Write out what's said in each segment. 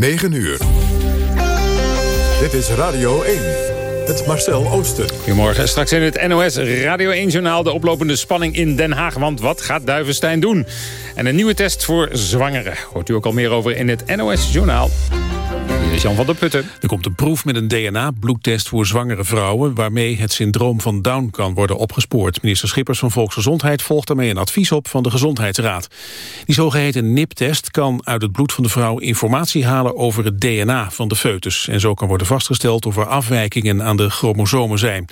9 uur. Dit is Radio 1. Het Marcel Oosten. Goedemorgen. Straks in het NOS Radio 1-journaal de oplopende spanning in Den Haag. Want wat gaat Duivenstein doen? En een nieuwe test voor zwangeren. Hoort u ook al meer over in het NOS-journaal. Jan van der Putten. Er komt een proef met een DNA-bloedtest voor zwangere vrouwen... waarmee het syndroom van Down kan worden opgespoord. Minister Schippers van Volksgezondheid volgt daarmee een advies op van de Gezondheidsraad. Die zogeheten NIP-test kan uit het bloed van de vrouw informatie halen over het DNA van de foetus. En zo kan worden vastgesteld of er afwijkingen aan de chromosomen zijn.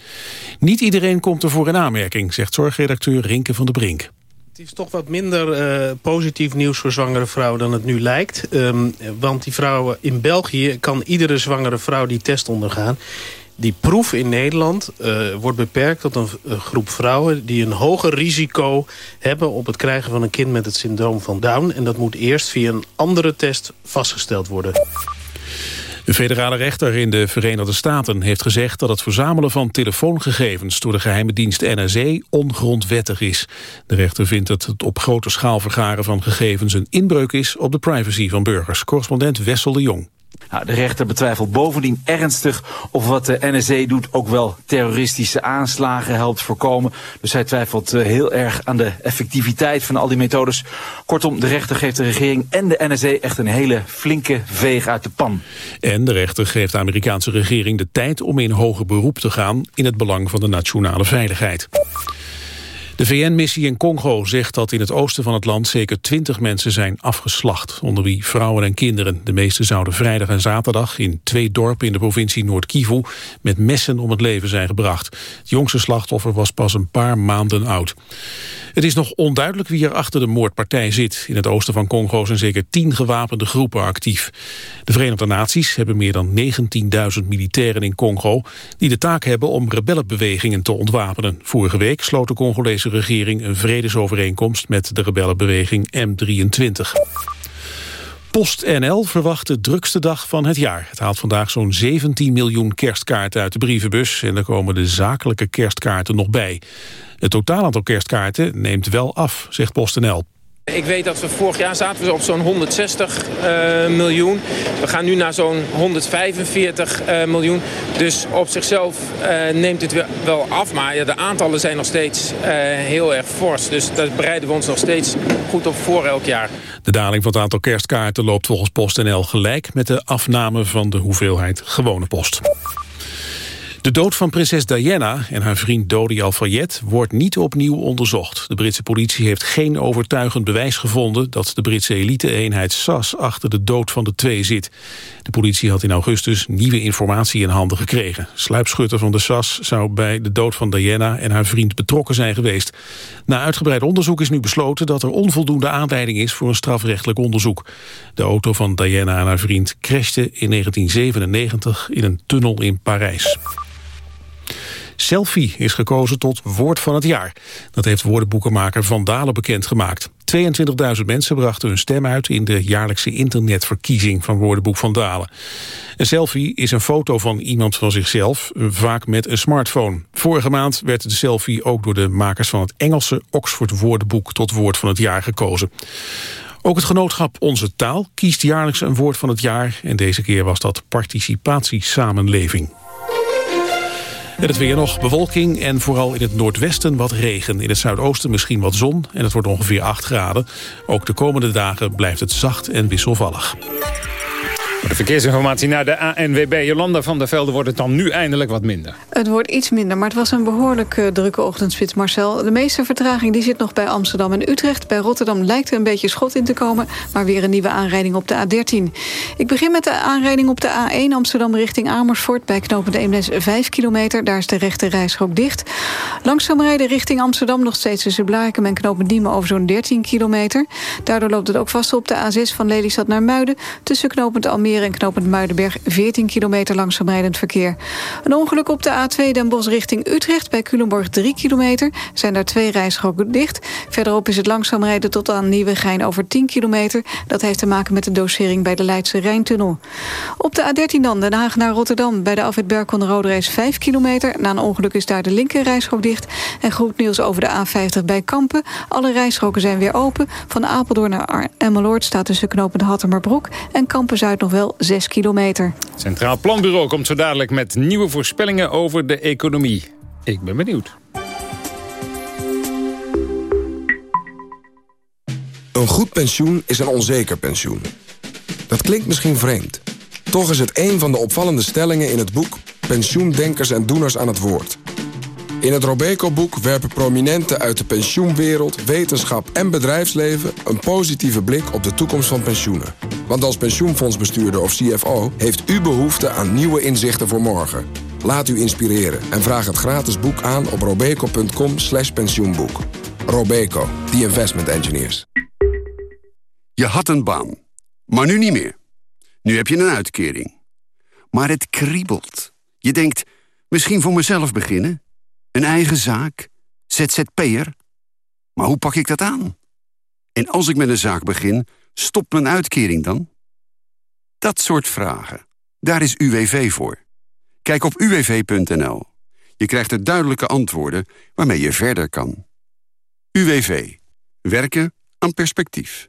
Niet iedereen komt ervoor in aanmerking, zegt zorgredacteur Rinke van der Brink. Het is toch wat minder uh, positief nieuws voor zwangere vrouwen dan het nu lijkt. Um, want die vrouwen in België kan iedere zwangere vrouw die test ondergaan. Die proef in Nederland uh, wordt beperkt tot een groep vrouwen... die een hoger risico hebben op het krijgen van een kind met het syndroom van Down. En dat moet eerst via een andere test vastgesteld worden. De federale rechter in de Verenigde Staten heeft gezegd dat het verzamelen van telefoongegevens door de geheime dienst NSE ongrondwettig is. De rechter vindt dat het op grote schaal vergaren van gegevens een inbreuk is op de privacy van burgers. Correspondent Wessel de Jong. Nou, de rechter betwijfelt bovendien ernstig of wat de NSE doet ook wel terroristische aanslagen helpt voorkomen. Dus hij twijfelt uh, heel erg aan de effectiviteit van al die methodes. Kortom, de rechter geeft de regering en de NSE echt een hele flinke veeg uit de pan. En de rechter geeft de Amerikaanse regering de tijd om in hoger beroep te gaan in het belang van de nationale veiligheid. De VN-missie in Congo zegt dat in het oosten van het land zeker twintig mensen zijn afgeslacht, onder wie vrouwen en kinderen. De meeste zouden vrijdag en zaterdag in twee dorpen in de provincie Noord-Kivu met messen om het leven zijn gebracht. Het jongste slachtoffer was pas een paar maanden oud. Het is nog onduidelijk wie er achter de moordpartij zit. In het oosten van Congo zijn zeker tien gewapende groepen actief. De Verenigde Naties hebben meer dan 19.000 militairen in Congo... die de taak hebben om rebellenbewegingen te ontwapenen. Vorige week sloot de Congolese regering een vredesovereenkomst... met de rebellenbeweging M23. PostNL verwacht de drukste dag van het jaar. Het haalt vandaag zo'n 17 miljoen kerstkaarten uit de brievenbus... en er komen de zakelijke kerstkaarten nog bij. Het totaal aantal kerstkaarten neemt wel af, zegt PostNL. Ik weet dat we vorig jaar zaten op zo'n 160 uh, miljoen. We gaan nu naar zo'n 145 uh, miljoen. Dus op zichzelf uh, neemt het wel af. Maar ja, de aantallen zijn nog steeds heel erg fors. Dus daar bereiden we ons nog steeds goed op voor elk jaar. De daling van het aantal kerstkaarten loopt volgens PostNL gelijk... met de afname van de hoeveelheid gewone post. De dood van prinses Diana en haar vriend Dodi Al-Fayed wordt niet opnieuw onderzocht. De Britse politie heeft geen overtuigend bewijs gevonden dat de Britse elite-eenheid SAS achter de dood van de twee zit. De politie had in augustus nieuwe informatie in handen gekregen. Sluipschutter van de SAS zou bij de dood van Diana en haar vriend betrokken zijn geweest. Na uitgebreid onderzoek is nu besloten dat er onvoldoende aanleiding is voor een strafrechtelijk onderzoek. De auto van Diana en haar vriend crashte in 1997 in een tunnel in Parijs. Selfie is gekozen tot woord van het jaar. Dat heeft woordenboekenmaker Van Dalen bekendgemaakt. 22.000 mensen brachten hun stem uit in de jaarlijkse internetverkiezing van Woordenboek Van Dalen. Een selfie is een foto van iemand van zichzelf, vaak met een smartphone. Vorige maand werd de selfie ook door de makers van het Engelse Oxford Woordenboek tot woord van het jaar gekozen. Ook het genootschap Onze Taal kiest jaarlijks een woord van het jaar en deze keer was dat participatiesamenleving. En het weer nog bewolking en vooral in het noordwesten wat regen. In het zuidoosten misschien wat zon en het wordt ongeveer 8 graden. Ook de komende dagen blijft het zacht en wisselvallig. De verkeersinformatie naar de ANWB. Jolanda van der Velde wordt het dan nu eindelijk wat minder. Het wordt iets minder, maar het was een behoorlijk uh, drukke ochtendspits, Marcel. De meeste vertraging die zit nog bij Amsterdam en Utrecht. Bij Rotterdam lijkt er een beetje schot in te komen... maar weer een nieuwe aanrijding op de A13. Ik begin met de aanrijding op de A1 Amsterdam richting Amersfoort... bij knooppunt Eemnes 5 kilometer. Daar is de rechte rijstrook dicht. Langzaam rijden richting Amsterdam nog steeds tussen Blarikum en knooppunt Diemen... over zo'n 13 kilometer. Daardoor loopt het ook vast op de A6 van Lelystad naar Muiden... tussen knooppunt Almere en knooppunt Muidenberg 14 kilometer langzaam rijdend verkeer. Een ongeluk op de A2 Den Bosch richting Utrecht bij Culemborg 3 kilometer. Zijn daar twee rijstroken dicht. Verderop is het langzaam rijden tot aan Nieuwegein over 10 kilometer. Dat heeft te maken met de dosering bij de Leidse Rijntunnel. Op de A13 dan Den Haag naar Rotterdam bij de Afwit Rode Reis 5 kilometer. Na een ongeluk is daar de linker rijstrook dicht. En goed nieuws over de A50 bij Kampen. Alle rijstroken zijn weer open. Van Apeldoorn naar Emmeloord staat tussen knooppunt Hattemerbroek en Kampen-Zuid nog wel Marcel 6 kilometer. Centraal Planbureau komt zo dadelijk met nieuwe voorspellingen over de economie. Ik ben benieuwd. Een goed pensioen is een onzeker pensioen. Dat klinkt misschien vreemd. Toch is het een van de opvallende stellingen in het boek... Pensioendenkers en Doeners aan het Woord. In het Robeco-boek werpen prominenten uit de pensioenwereld... wetenschap en bedrijfsleven een positieve blik op de toekomst van pensioenen. Want als pensioenfondsbestuurder of CFO... heeft u behoefte aan nieuwe inzichten voor morgen. Laat u inspireren en vraag het gratis boek aan op robeco.com slash pensioenboek. Robeco, the investment engineers. Je had een baan, maar nu niet meer. Nu heb je een uitkering. Maar het kriebelt. Je denkt, misschien voor mezelf beginnen? Een eigen zaak? ZZP'er? Maar hoe pak ik dat aan? En als ik met een zaak begin, stopt mijn uitkering dan? Dat soort vragen. Daar is UWV voor. Kijk op uwv.nl. Je krijgt er duidelijke antwoorden waarmee je verder kan. UWV. Werken aan perspectief.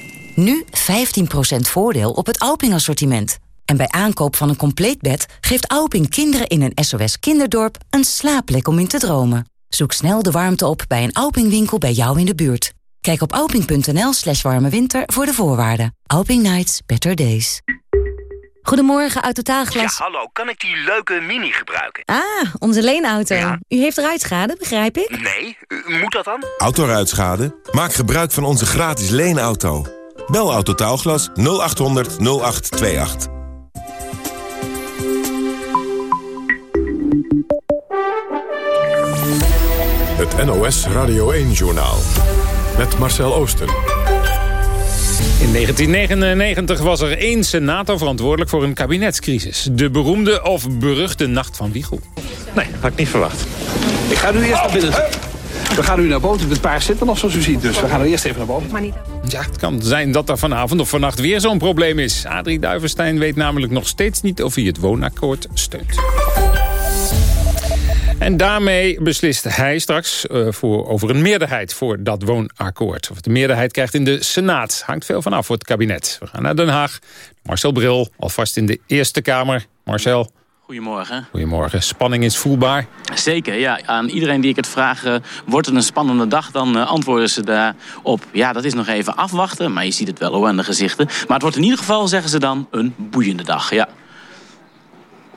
Nu 15% voordeel op het Alping-assortiment. En bij aankoop van een compleet bed geeft Alping kinderen in een SOS kinderdorp een slaapplek om in te dromen. Zoek snel de warmte op bij een Alping-winkel bij jou in de buurt. Kijk op alping.nl slash warme voor de voorwaarden. Alping Nights, better days. Goedemorgen, Autotaalglas. Ja, hallo. Kan ik die leuke Mini gebruiken? Ah, onze leenauto. Ja. U heeft ruitschade, begrijp ik? Nee, moet dat dan? Autoruitschade? Maak gebruik van onze gratis leenauto. Bel Autotaalglas 0800 0828. Het NOS Radio 1-journaal. Met Marcel Oosten. In 1999 was er één senator verantwoordelijk voor een kabinetscrisis. De beroemde of beruchte Nacht van Wiegel. Nee, had ik niet verwacht. Ik ga nu eerst naar binnen. We gaan nu naar boven. Het paard zit er nog zoals u ziet. Dus we gaan er eerst even naar boven. Ja, het kan zijn dat er vanavond of vannacht weer zo'n probleem is. Adrie Duivenstein weet namelijk nog steeds niet of hij het woonakkoord steunt. En daarmee beslist hij straks uh, voor, over een meerderheid voor dat woonakkoord. Of het de meerderheid krijgt in de Senaat. Hangt veel vanaf voor het kabinet. We gaan naar Den Haag. Marcel Bril, alvast in de Eerste Kamer. Marcel. Goedemorgen. Goedemorgen. Spanning is voelbaar. Zeker, ja. Aan iedereen die ik het vraag, uh, wordt het een spannende dag? Dan uh, antwoorden ze daarop, ja, dat is nog even afwachten. Maar je ziet het wel hoor aan de gezichten. Maar het wordt in ieder geval, zeggen ze dan, een boeiende dag, ja.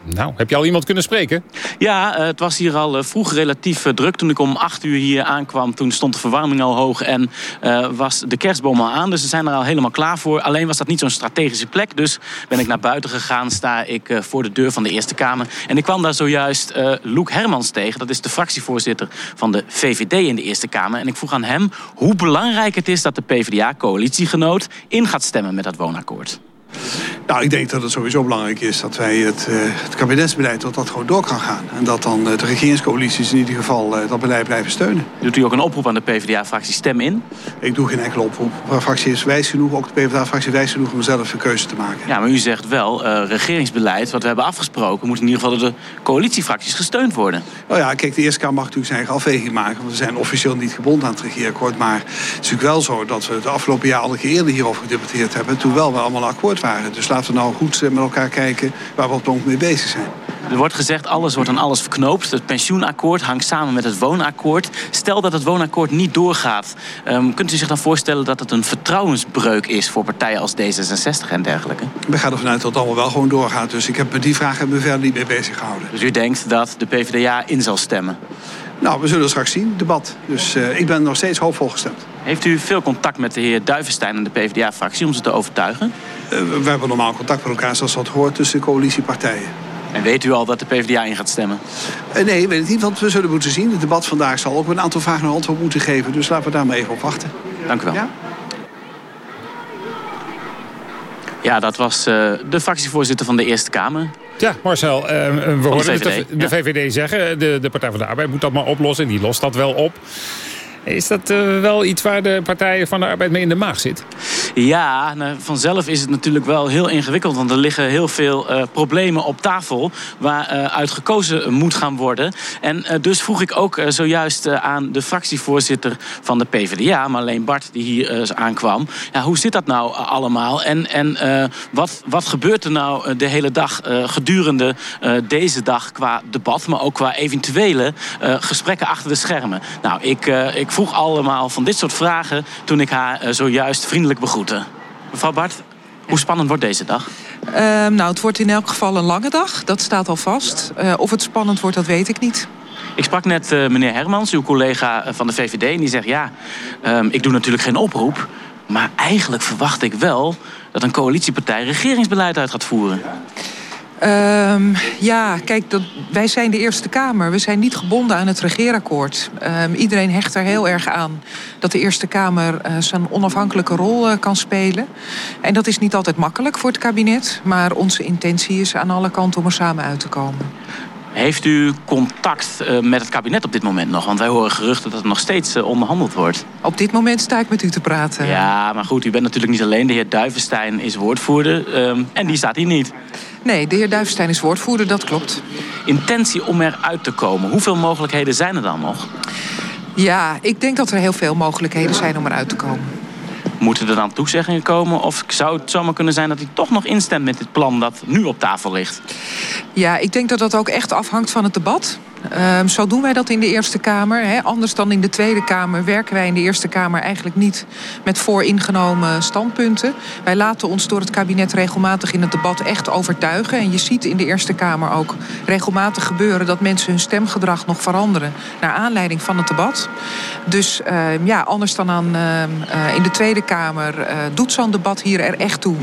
Nou, heb je al iemand kunnen spreken? Ja, uh, het was hier al uh, vroeg relatief uh, druk. Toen ik om 8 uur hier aankwam, toen stond de verwarming al hoog... en was de kerstboom al aan. Dus ze zijn er al helemaal klaar voor. Alleen was dat niet zo'n strategische plek. Dus ben ik naar buiten gegaan, sta ik voor de deur van de Eerste Kamer. En ik kwam daar zojuist Loek Hermans tegen. Dat is de fractievoorzitter van de VVD in de Eerste Kamer. En ik vroeg aan hem hoe belangrijk het is... dat de PvdA-coalitiegenoot in gaat stemmen met dat woonakkoord. Nou, ik denk dat het sowieso belangrijk is dat wij het, uh, het kabinetsbeleid dat dat gewoon door kan gaan. En dat dan uh, de regeringscoalities in ieder geval uh, dat beleid blijven steunen. Doet u ook een oproep aan de PvdA-fractie stem in? Ik doe geen enkele oproep. De fractie is wijs genoeg, ook de PvdA-fractie wijs genoeg om zelf een keuze te maken. Ja, maar u zegt wel, regeringsbeleid wat we hebben afgesproken moet in ieder geval door de coalitiefracties gesteund worden. Nou ja, kijk, de Eerste Kamer mag natuurlijk zijn eigen afweging maken. Want we zijn officieel niet gebonden aan het regeerakkoord. Maar het is natuurlijk wel zo dat we de afgelopen jaar al een keer eerder hierover gedebatteerd hebben. Toen wel we allemaal akkoord Dus laten we nou goed met elkaar kijken waar we op het moment mee bezig zijn. Er wordt gezegd, alles wordt aan alles verknoopt. Het pensioenakkoord hangt samen met het woonakkoord. Stel dat het woonakkoord niet doorgaat. Um, kunt u zich dan voorstellen dat het een vertrouwensbreuk is... voor partijen als D66 en dergelijke? We gaan ervan uit dat het allemaal wel gewoon doorgaat. Dus ik heb met die vraag hebben we verder niet mee bezig gehouden. Dus u denkt dat de PvdA in zal stemmen? Nou, we zullen straks zien, debat. Dus uh, ik ben nog steeds hoopvol gestemd. Heeft u veel contact met de heer Duivenstein en de PvdA-fractie om ze te overtuigen? Uh, we hebben normaal contact met elkaar zoals dat hoort tussen de coalitiepartijen. En weet u al dat de PvdA in gaat stemmen? Uh, nee, weet het niet, want we zullen moeten zien. Het debat vandaag zal ook een aantal vragen een antwoord moeten geven. Dus laten we daar maar even op wachten. Dank u wel. Ja? Ja, dat was uh, de fractievoorzitter van de Eerste Kamer. Ja, Marcel, uh, we hoorden VVD, de, de, ja. VVD zeggen... De, de Partij van de Arbeid moet dat maar oplossen. En die lost dat wel op. Is dat uh, wel iets waar de Partij van de Arbeid mee in de maag zit? Ja, nou, vanzelf is het natuurlijk wel heel ingewikkeld. Want er liggen heel veel uh, problemen op tafel waar uh, uit gekozen moet gaan worden. En dus vroeg ik ook zojuist aan de fractievoorzitter van de PvdA... Marleen Bart, die hier aankwam. Ja, hoe zit dat nou allemaal? En, en wat, wat gebeurt er nou de hele dag gedurende deze dag qua debat... maar ook qua eventuele gesprekken achter de schermen? Nou, ik, ik vroeg allemaal van dit soort vragen toen ik haar uh, zojuist vriendelijk begroette. Mevrouw Bart, hoe spannend wordt deze dag? Uh, nou, het wordt in elk geval een lange dag. Dat staat al vast. Uh, of het spannend wordt, dat weet ik niet. Ik sprak net uh, meneer Hermans, uw collega van de VVD. En die zegt, ja, um, ik doe natuurlijk geen oproep. Maar eigenlijk verwacht ik wel dat een coalitiepartij regeringsbeleid uit gaat voeren. Um, ja, kijk, dat, wij zijn de Eerste Kamer. We zijn niet gebonden aan het regeerakkoord. Um, iedereen hecht er heel erg aan dat de Eerste Kamer uh, zijn onafhankelijke rol uh, kan spelen. En dat is niet altijd makkelijk voor het kabinet. Maar onze intentie is aan alle kanten om er samen uit te komen. Heeft u contact uh, met het kabinet op dit moment nog? Want wij horen geruchten dat er nog steeds uh, onderhandeld wordt. Op dit moment sta ik met u te praten. Ja, maar goed, u bent natuurlijk niet alleen. De heer Duivenstein is woordvoerder um, en die staat hier niet. Nee, de heer Duivenstein is woordvoerder, dat klopt. Intentie om eruit te komen. Hoeveel mogelijkheden zijn er dan nog? Ja, ik denk dat er heel veel mogelijkheden zijn om eruit te komen. Moeten er dan toezeggingen komen? Of zou het zomaar kunnen zijn dat hij toch nog instemt met dit plan dat nu op tafel ligt? Ja, ik denk dat dat ook echt afhangt van het debat. Um, zo doen wij dat in de Eerste Kamer. Hè. Anders dan in de Tweede Kamer werken wij in de Eerste Kamer eigenlijk niet met vooringenomen standpunten. Wij laten ons door het kabinet regelmatig in het debat echt overtuigen. En je ziet in de Eerste Kamer ook regelmatig gebeuren dat mensen hun stemgedrag nog veranderen naar aanleiding van het debat. Dus uh, ja, anders dan aan, uh, in de Tweede Kamer uh, doet zo'n debat hier er echt toe.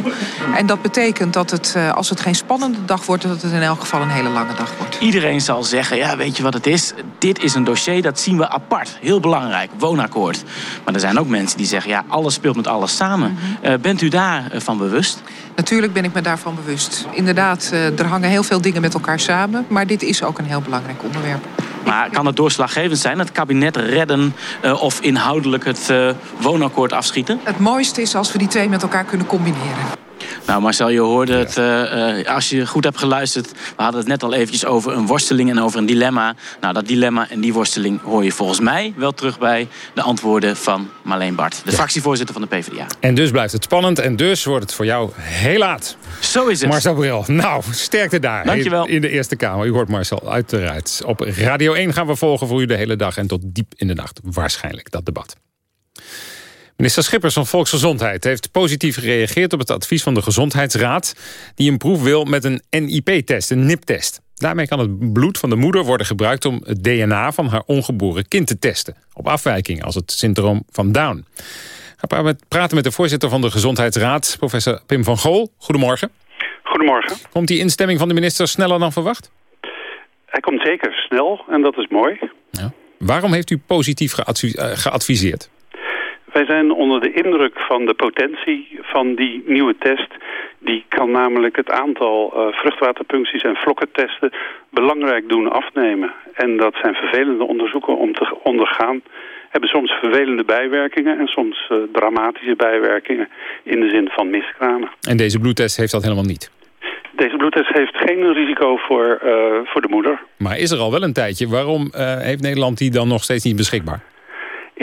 En dat betekent dat het, als het geen spannende dag wordt, dat het in elk geval een hele lange dag wordt. Iedereen zal zeggen, ja, weet je wat het is? Dit is een dossier, dat zien we apart. Heel belangrijk, woonakkoord. Maar er zijn ook mensen die zeggen, ja, alles speelt met alles samen. Mm -hmm. uh, bent u daarvan bewust? Natuurlijk ben ik me daarvan bewust. Inderdaad, uh, er hangen heel veel dingen met elkaar samen. Maar dit is ook een heel belangrijk onderwerp. Maar kan het doorslaggevend zijn, het kabinet redden uh, of inhoudelijk het uh, woonakkoord afschieten? Het mooiste is als we die twee met elkaar kunnen combineren. Nou Marcel, je hoorde het, uh, uh, als je goed hebt geluisterd... we hadden het net al eventjes over een worsteling en over een dilemma. Nou, dat dilemma en die worsteling hoor je volgens mij wel terug... bij de antwoorden van Marleen Bart, de ja. fractievoorzitter van de PvdA. En dus blijft het spannend en dus wordt het voor jou heel laat. Zo is het. Marcel Bril, nou, sterkte daar. Dankjewel. In de Eerste Kamer. U hoort Marcel uiteraard. Op Radio 1 gaan we volgen voor u de hele dag... en tot diep in de nacht waarschijnlijk dat debat. Minister Schippers van Volksgezondheid heeft positief gereageerd op het advies van de Gezondheidsraad... die een proef wil met een NIP-test, een NIP-test. Daarmee kan het bloed van de moeder worden gebruikt om het DNA van haar ongeboren kind te testen. Op afwijking als het syndroom van Down. We praten met de voorzitter van de Gezondheidsraad, professor Pim van Gool. Goedemorgen. Goedemorgen. Komt die instemming van de minister sneller dan verwacht? Hij komt zeker snel en dat is mooi. Ja. Waarom heeft u positief geadviseerd? Wij zijn onder de indruk van de potentie van die nieuwe test. Die kan namelijk het aantal uh, vruchtwaterpuncties en vlokkentesten belangrijk doen afnemen. En dat zijn vervelende onderzoeken om te ondergaan. Hebben soms vervelende bijwerkingen en soms uh, dramatische bijwerkingen in de zin van miskramen. En deze bloedtest heeft dat helemaal niet? Deze bloedtest heeft geen risico voor, uh, voor de moeder. Maar is er al wel een tijdje. Waarom heeft Nederland die dan nog steeds niet beschikbaar?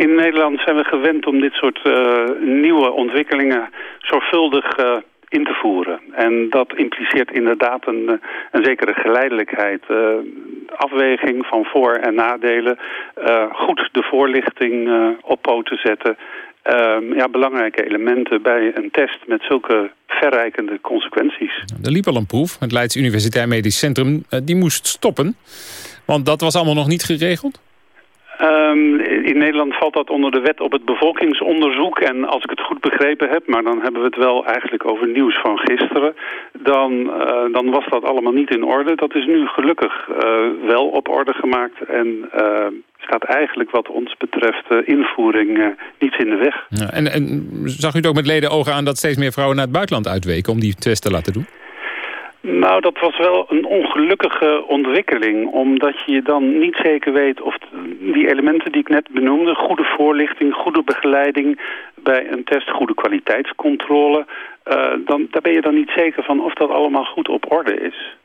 In Nederland zijn we gewend om dit soort uh, nieuwe ontwikkelingen zorgvuldig uh, in te voeren. En dat impliceert inderdaad een, een zekere geleidelijkheid. Afweging van voor- en nadelen. goed de voorlichting op poten zetten. ja, belangrijke elementen bij een test met zulke verrijkende consequenties. Er liep al een proef. Het Leids Universitair Medisch Centrum die moest stoppen. Want dat was allemaal nog niet geregeld? Um, in Nederland valt dat onder de wet op het bevolkingsonderzoek. En als ik het goed begrepen heb, maar dan hebben we het wel eigenlijk over nieuws van gisteren. Dan, uh, dan was dat allemaal niet in orde. Dat is nu gelukkig uh, wel op orde gemaakt. En uh, staat eigenlijk wat ons betreft uh, invoering niets in de weg. Ja, en, en zag u het ook met leden ogen aan dat steeds meer vrouwen naar het buitenland uitweken om die test te laten doen? Nou, dat was wel een ongelukkige ontwikkeling. Omdat je dan niet zeker weet of die elementen die ik net benoemde... goede voorlichting, goede begeleiding bij een test, goede kwaliteitscontrole... Uh, dan, daar ben je dan niet zeker van of dat allemaal goed op orde is.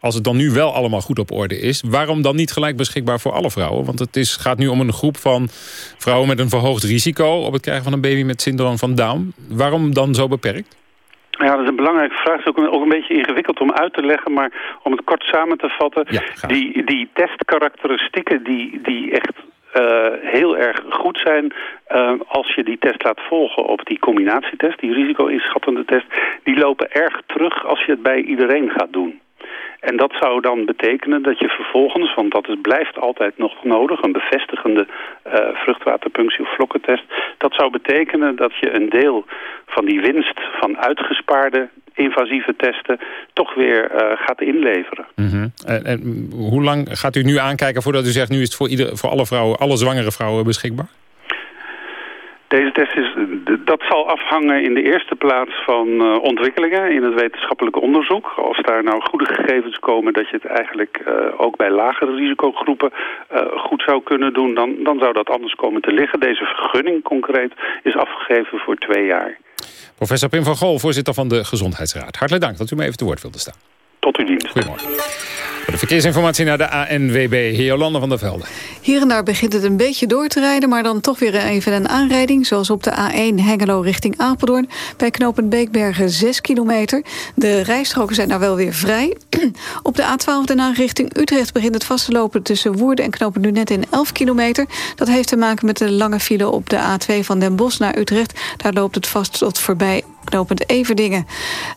Als het dan nu wel allemaal goed op orde is... waarom dan niet gelijk beschikbaar voor alle vrouwen? Want het is, gaat nu om een groep van vrouwen met een verhoogd risico... op het krijgen van een baby met syndroom van Down. Waarom dan zo beperkt? Ja, dat is een belangrijke vraag. Het is ook een, beetje ingewikkeld om uit te leggen, maar om het kort samen te vatten. die, die testkarakteristieken die, die echt uh, heel erg goed zijn uh, als je die test laat volgen op die combinatietest, die risico-inschattende test. Die lopen erg terug als je het bij iedereen gaat doen. En dat zou dan betekenen dat je vervolgens, want dat is, blijft altijd nog nodig, een bevestigende uh, vruchtwaterpunctie of vlokkentest. Dat zou betekenen dat je een deel van die winst van uitgespaarde invasieve testen toch weer uh, gaat inleveren. Mm en, en, hoe lang gaat u nu aankijken voordat u zegt... nu is het voor, ieder, voor alle vrouwen, alle zwangere vrouwen beschikbaar? Deze test is, dat zal afhangen in de eerste plaats van uh, ontwikkelingen in het wetenschappelijk onderzoek. Als daar nou goede gegevens komen dat je het eigenlijk uh, ook bij lagere risicogroepen uh, goed zou kunnen doen, dan, dan zou dat anders komen te liggen. Deze vergunning concreet is afgegeven voor twee jaar. Professor Pim van Gol, voorzitter van de Gezondheidsraad. Hartelijk dank dat u me even te woord wilde staan. Tot uw dienst. Goedemorgen. Voor de verkeersinformatie naar de ANWB, Jolanda van der Velde. Hier en daar begint het een beetje door te rijden... maar dan toch weer even een aanrijding... zoals op de A1 Hengelo richting Apeldoorn... bij knooppunt Beekbergen 6 kilometer. De rijstroken zijn daar wel weer vrij. op de A12 daarna richting Utrecht begint het vast te lopen... tussen Woerden en knooppunt Lunet in 11 kilometer. Dat heeft te maken met de lange file op de A2 van Den Bosch naar Utrecht. Daar loopt het vast tot voorbij knooppunt Everdingen.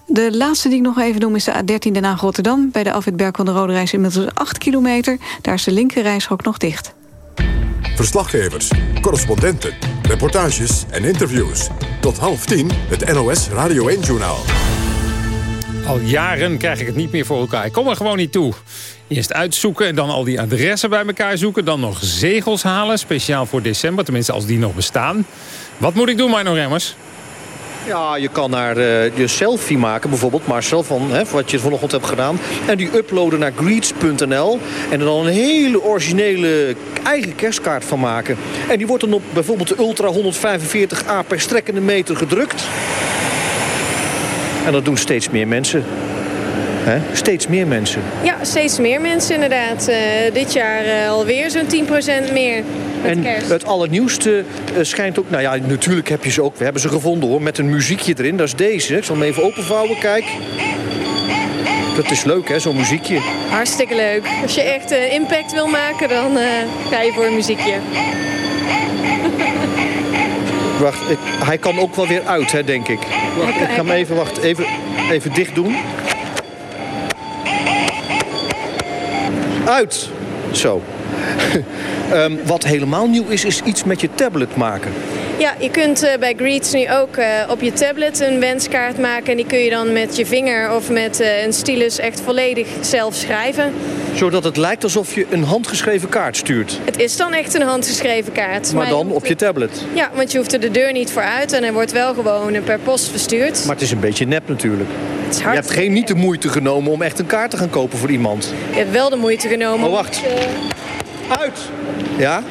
De laatste die ik nog even noem is de A13 Den Haag-Rotterdam. Bij de afwit Berk van de Rode Reis inmiddels 8 kilometer. Daar is de linkerrijstrook nog dicht. Verslaggevers, correspondenten, reportages en interviews. Tot half tien het NOS Radio 1-journaal. Al jaren krijg ik het niet meer voor elkaar. Ik kom er gewoon niet toe. Eerst uitzoeken en dan al die adressen bij elkaar zoeken. Dan nog zegels halen, speciaal voor december. Tenminste, als die nog bestaan. Wat moet ik doen, Mino Remmers? Ja, je kan naar uh, je selfie maken, bijvoorbeeld Marcel, van hè, wat je vanochtend hebt gedaan. En die uploaden naar greets.nl. En er dan een hele originele eigen kerstkaart van maken. En die wordt dan op bijvoorbeeld de Ultra 145A per strekkende meter gedrukt. En dat doen steeds meer mensen. He? Steeds meer mensen. Ja, steeds meer mensen inderdaad. Uh, dit jaar uh, alweer zo'n 10% meer. En kerst. het allernieuwste uh, schijnt ook... Nou ja, natuurlijk heb je ze ook. We hebben ze gevonden hoor. Met een muziekje erin. Dat is deze. Ik zal hem even openvouwen. Kijk. Dat is leuk hè, zo'n muziekje. Hartstikke leuk. Als je echt impact wil maken, dan ga je voor een muziekje. Wacht, ik, hij kan ook wel weer uit, hè, denk ik. Wacht, ik ga hem even, wacht, even, even dicht doen. Uit. Zo. um, wat helemaal nieuw is, is iets met je tablet maken. Ja, je kunt uh, bij Greets nu ook uh, op je tablet een wenskaart maken. En die kun je dan met je vinger of met uh, een stylus echt volledig zelf schrijven. Zodat het lijkt alsof je een handgeschreven kaart stuurt. Het is dan echt een handgeschreven kaart. Maar, maar dan op je tablet. Ja, want je hoeft er de deur niet voor uit. En hij wordt wel gewoon per post verstuurd. Maar het is een beetje nep natuurlijk. Je hebt geen niet de moeite genomen om echt een kaart te gaan kopen voor iemand. Je hebt wel de moeite genomen. Oh, wacht. Uit! Ja?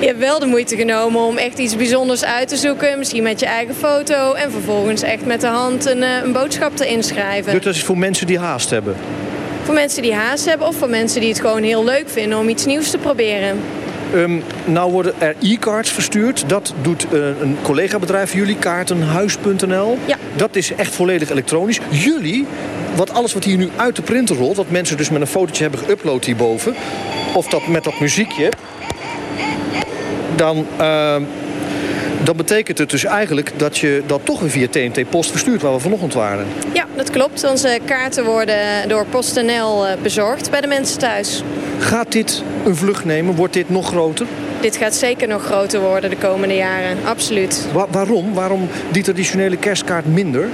Je hebt wel de moeite genomen om echt iets bijzonders uit te zoeken. Misschien met je eigen foto. En vervolgens echt met de hand een, een boodschap te inschrijven. Dus dat is voor mensen die haast hebben? Voor mensen die haast hebben of voor mensen die het gewoon heel leuk vinden om iets nieuws te proberen. Um, nou worden er e-cards verstuurd. Dat doet uh, een collega-bedrijf jullie, kaartenhuis.nl. Ja. Dat is echt volledig elektronisch. Jullie, wat alles wat hier nu uit de printer rolt... wat mensen dus met een fotootje hebben geüpload hierboven... of dat met dat muziekje... dan... Uh, dan betekent het dus eigenlijk dat je dat toch weer via TNT Post verstuurt... waar we vanochtend waren. Ja, dat klopt. Onze kaarten worden door PostNL bezorgd bij de mensen thuis. Gaat dit een vlucht nemen? Wordt dit nog groter? Dit gaat zeker nog groter worden de komende jaren, absoluut. Wa waarom? Waarom die traditionele kerstkaart minder?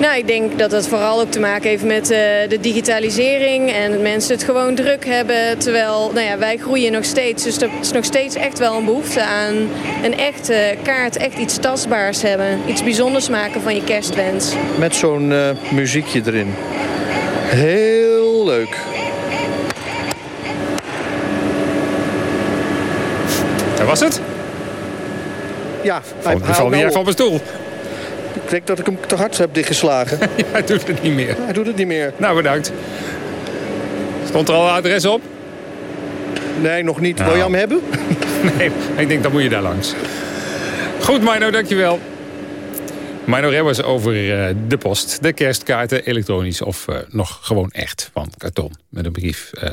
Nou, ik denk dat dat vooral ook te maken heeft met eh, de digitalisering en dat mensen het gewoon druk hebben. Terwijl nou ja, wij groeien nog steeds, dus er is nog steeds echt wel een behoefte aan een echte kaart, echt iets tastbaars hebben. Iets bijzonders maken van je kerstwens. Met zo'n eh, muziekje erin. Heel leuk. Dat was het? Ja, hij val niet nou even op een stoel. Ik denk dat ik hem te hard heb dichtgeslagen. ja, hij doet het niet meer. Hij doet het niet meer. Nou, bedankt. Stond er al een adres op? Nee, nog niet. Nou. Wil je hem hebben? Nee, ik denk dan moet je daar langs. Goed, Mino, dankjewel. Mino Rebbers over eh, de post. De kerstkaarten, elektronisch of eh, nog gewoon echt van karton. Met een brief, eh,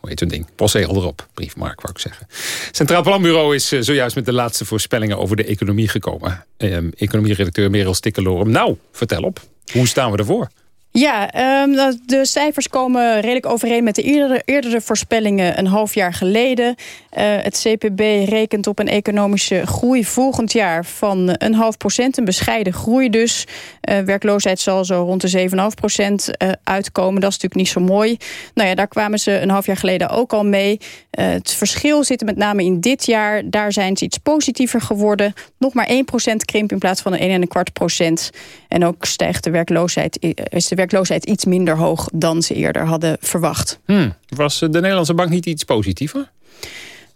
hoe heet zo'n ding? Postzegel erop. Briefmark, wou ik zeggen. Centraal Planbureau is eh, zojuist met de laatste voorspellingen over de economie gekomen. Ehm Economie-redacteur Merel Stikkelorum. Nou, vertel op. Hoe staan we ervoor? Ja, ehm, de cijfers komen redelijk overeen met de eerdere, voorspellingen een half jaar geleden. Eh, het CPB rekent op een economische groei volgend jaar van een half procent. Een bescheiden groei dus. Eh, werkloosheid zal zo rond de 7,5 procent eh, uitkomen. Dat is natuurlijk niet zo mooi. Nou ja, daar kwamen ze een half jaar geleden ook al mee. Het verschil zit met name in dit jaar. Daar zijn ze iets positiever geworden. Nog maar 1 procent krimp in plaats van een 1,25 procent. En ook stijgt de werkloosheid, is de werkloosheid iets minder hoog dan ze eerder hadden verwacht. Hmm, was eh, de Nederlandse bank niet iets positiever?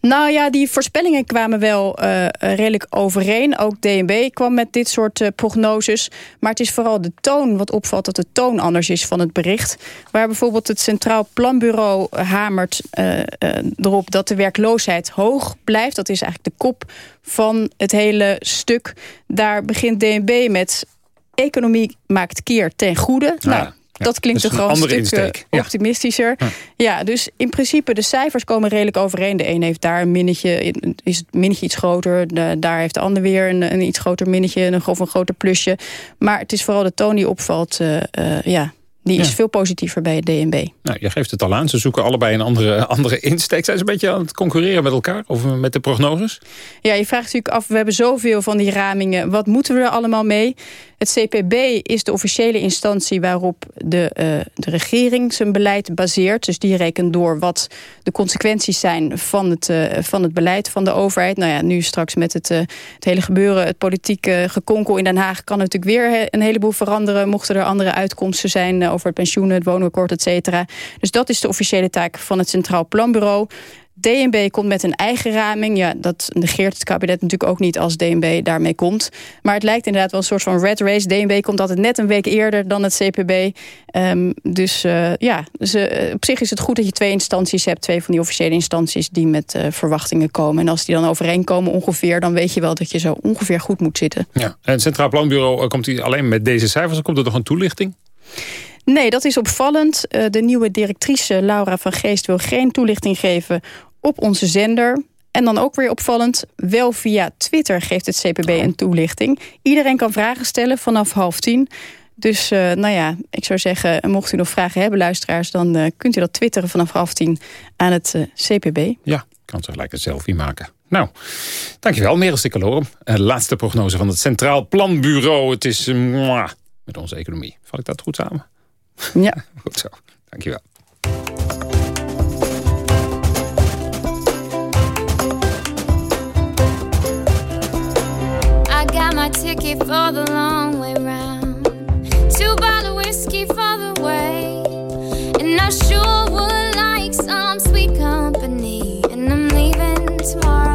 Nou ja, die voorspellingen kwamen wel eh, redelijk overeen. Ook DNB kwam met dit soort eh, prognoses. Maar het is vooral de toon wat opvalt dat de toon anders is van het bericht. Waar bijvoorbeeld het Centraal Planbureau hamert erop dat de werkloosheid hoog blijft. Dat is eigenlijk de kop van het hele stuk. Daar begint DNB met economie maakt keer ten goede. nou, dat klinkt toch een gewoon een stuk eh. Ja. optimistischer. Ja. dus in principe de cijfers komen redelijk overeen. De een heeft daar een minnetje, is het minnetje iets groter. De, daar heeft de ander weer een, een iets groter minnetje of een groter plusje. Maar het is vooral de toon die opvalt. eh, eh, ja, die is Ja. veel positiever bij het DNB. Nou, je geeft het al aan. Ze zoeken allebei een andere, andere insteek. Zijn ze een beetje aan het concurreren met elkaar? Of met de prognoses? Ja, je vraagt natuurlijk af, we hebben zoveel van die ramingen. Wat moeten we er allemaal mee? Het CPB is de officiële instantie waarop de, eh, de regering zijn beleid baseert. Dus die rekent door wat de consequenties zijn van het, eh, van het beleid van de overheid. Nou ja, nu straks met het, eh, het hele gebeuren, het politieke gekonkel in Den Haag... kan natuurlijk weer een heleboel veranderen. Mochten er andere uitkomsten zijn over het pensioenen, het woonakkoord, et cetera. Dus dat is de officiële taak van het Centraal Planbureau. DNB komt met een eigen raming. Ja, dat negeert het kabinet natuurlijk ook niet als DNB daarmee komt. Maar het lijkt inderdaad wel een soort van red race. DNB komt altijd net een week eerder dan het CPB. Ehm, dus eh, ja, dus, eh, op zich is het goed dat je twee instanties hebt. Twee van die officiële instanties die met eh, verwachtingen komen. En als die dan overeenkomen ongeveer... dan weet je wel dat je zo ongeveer goed moet zitten. Ja. En het Centraal Planbureau komt hij alleen met deze cijfers? Komt er nog een toelichting? Nee, dat is opvallend. Eh, de nieuwe directrice Laura van Geest wil geen toelichting geven op onze zender. En dan ook weer opvallend, wel via Twitter geeft het CPB een toelichting. Iedereen kan vragen stellen vanaf half tien. Dus eh, nou ja, ik zou zeggen, mocht u nog vragen hebben, luisteraars... dan eh, kunt u dat twitteren vanaf half tien aan het CPB. Ja, kan ze gelijk een selfie maken. Nou, dankjewel, Merel Stikkelorum. Laatste prognose van het Centraal Planbureau. Het is met onze economie. Vat ik dat goed samen? Ja. goed zo, dankjewel. I got my ticket for the long way round. Two bottle whiskey for the way. And I sure would like some sweet company. And I'm leaving tomorrow.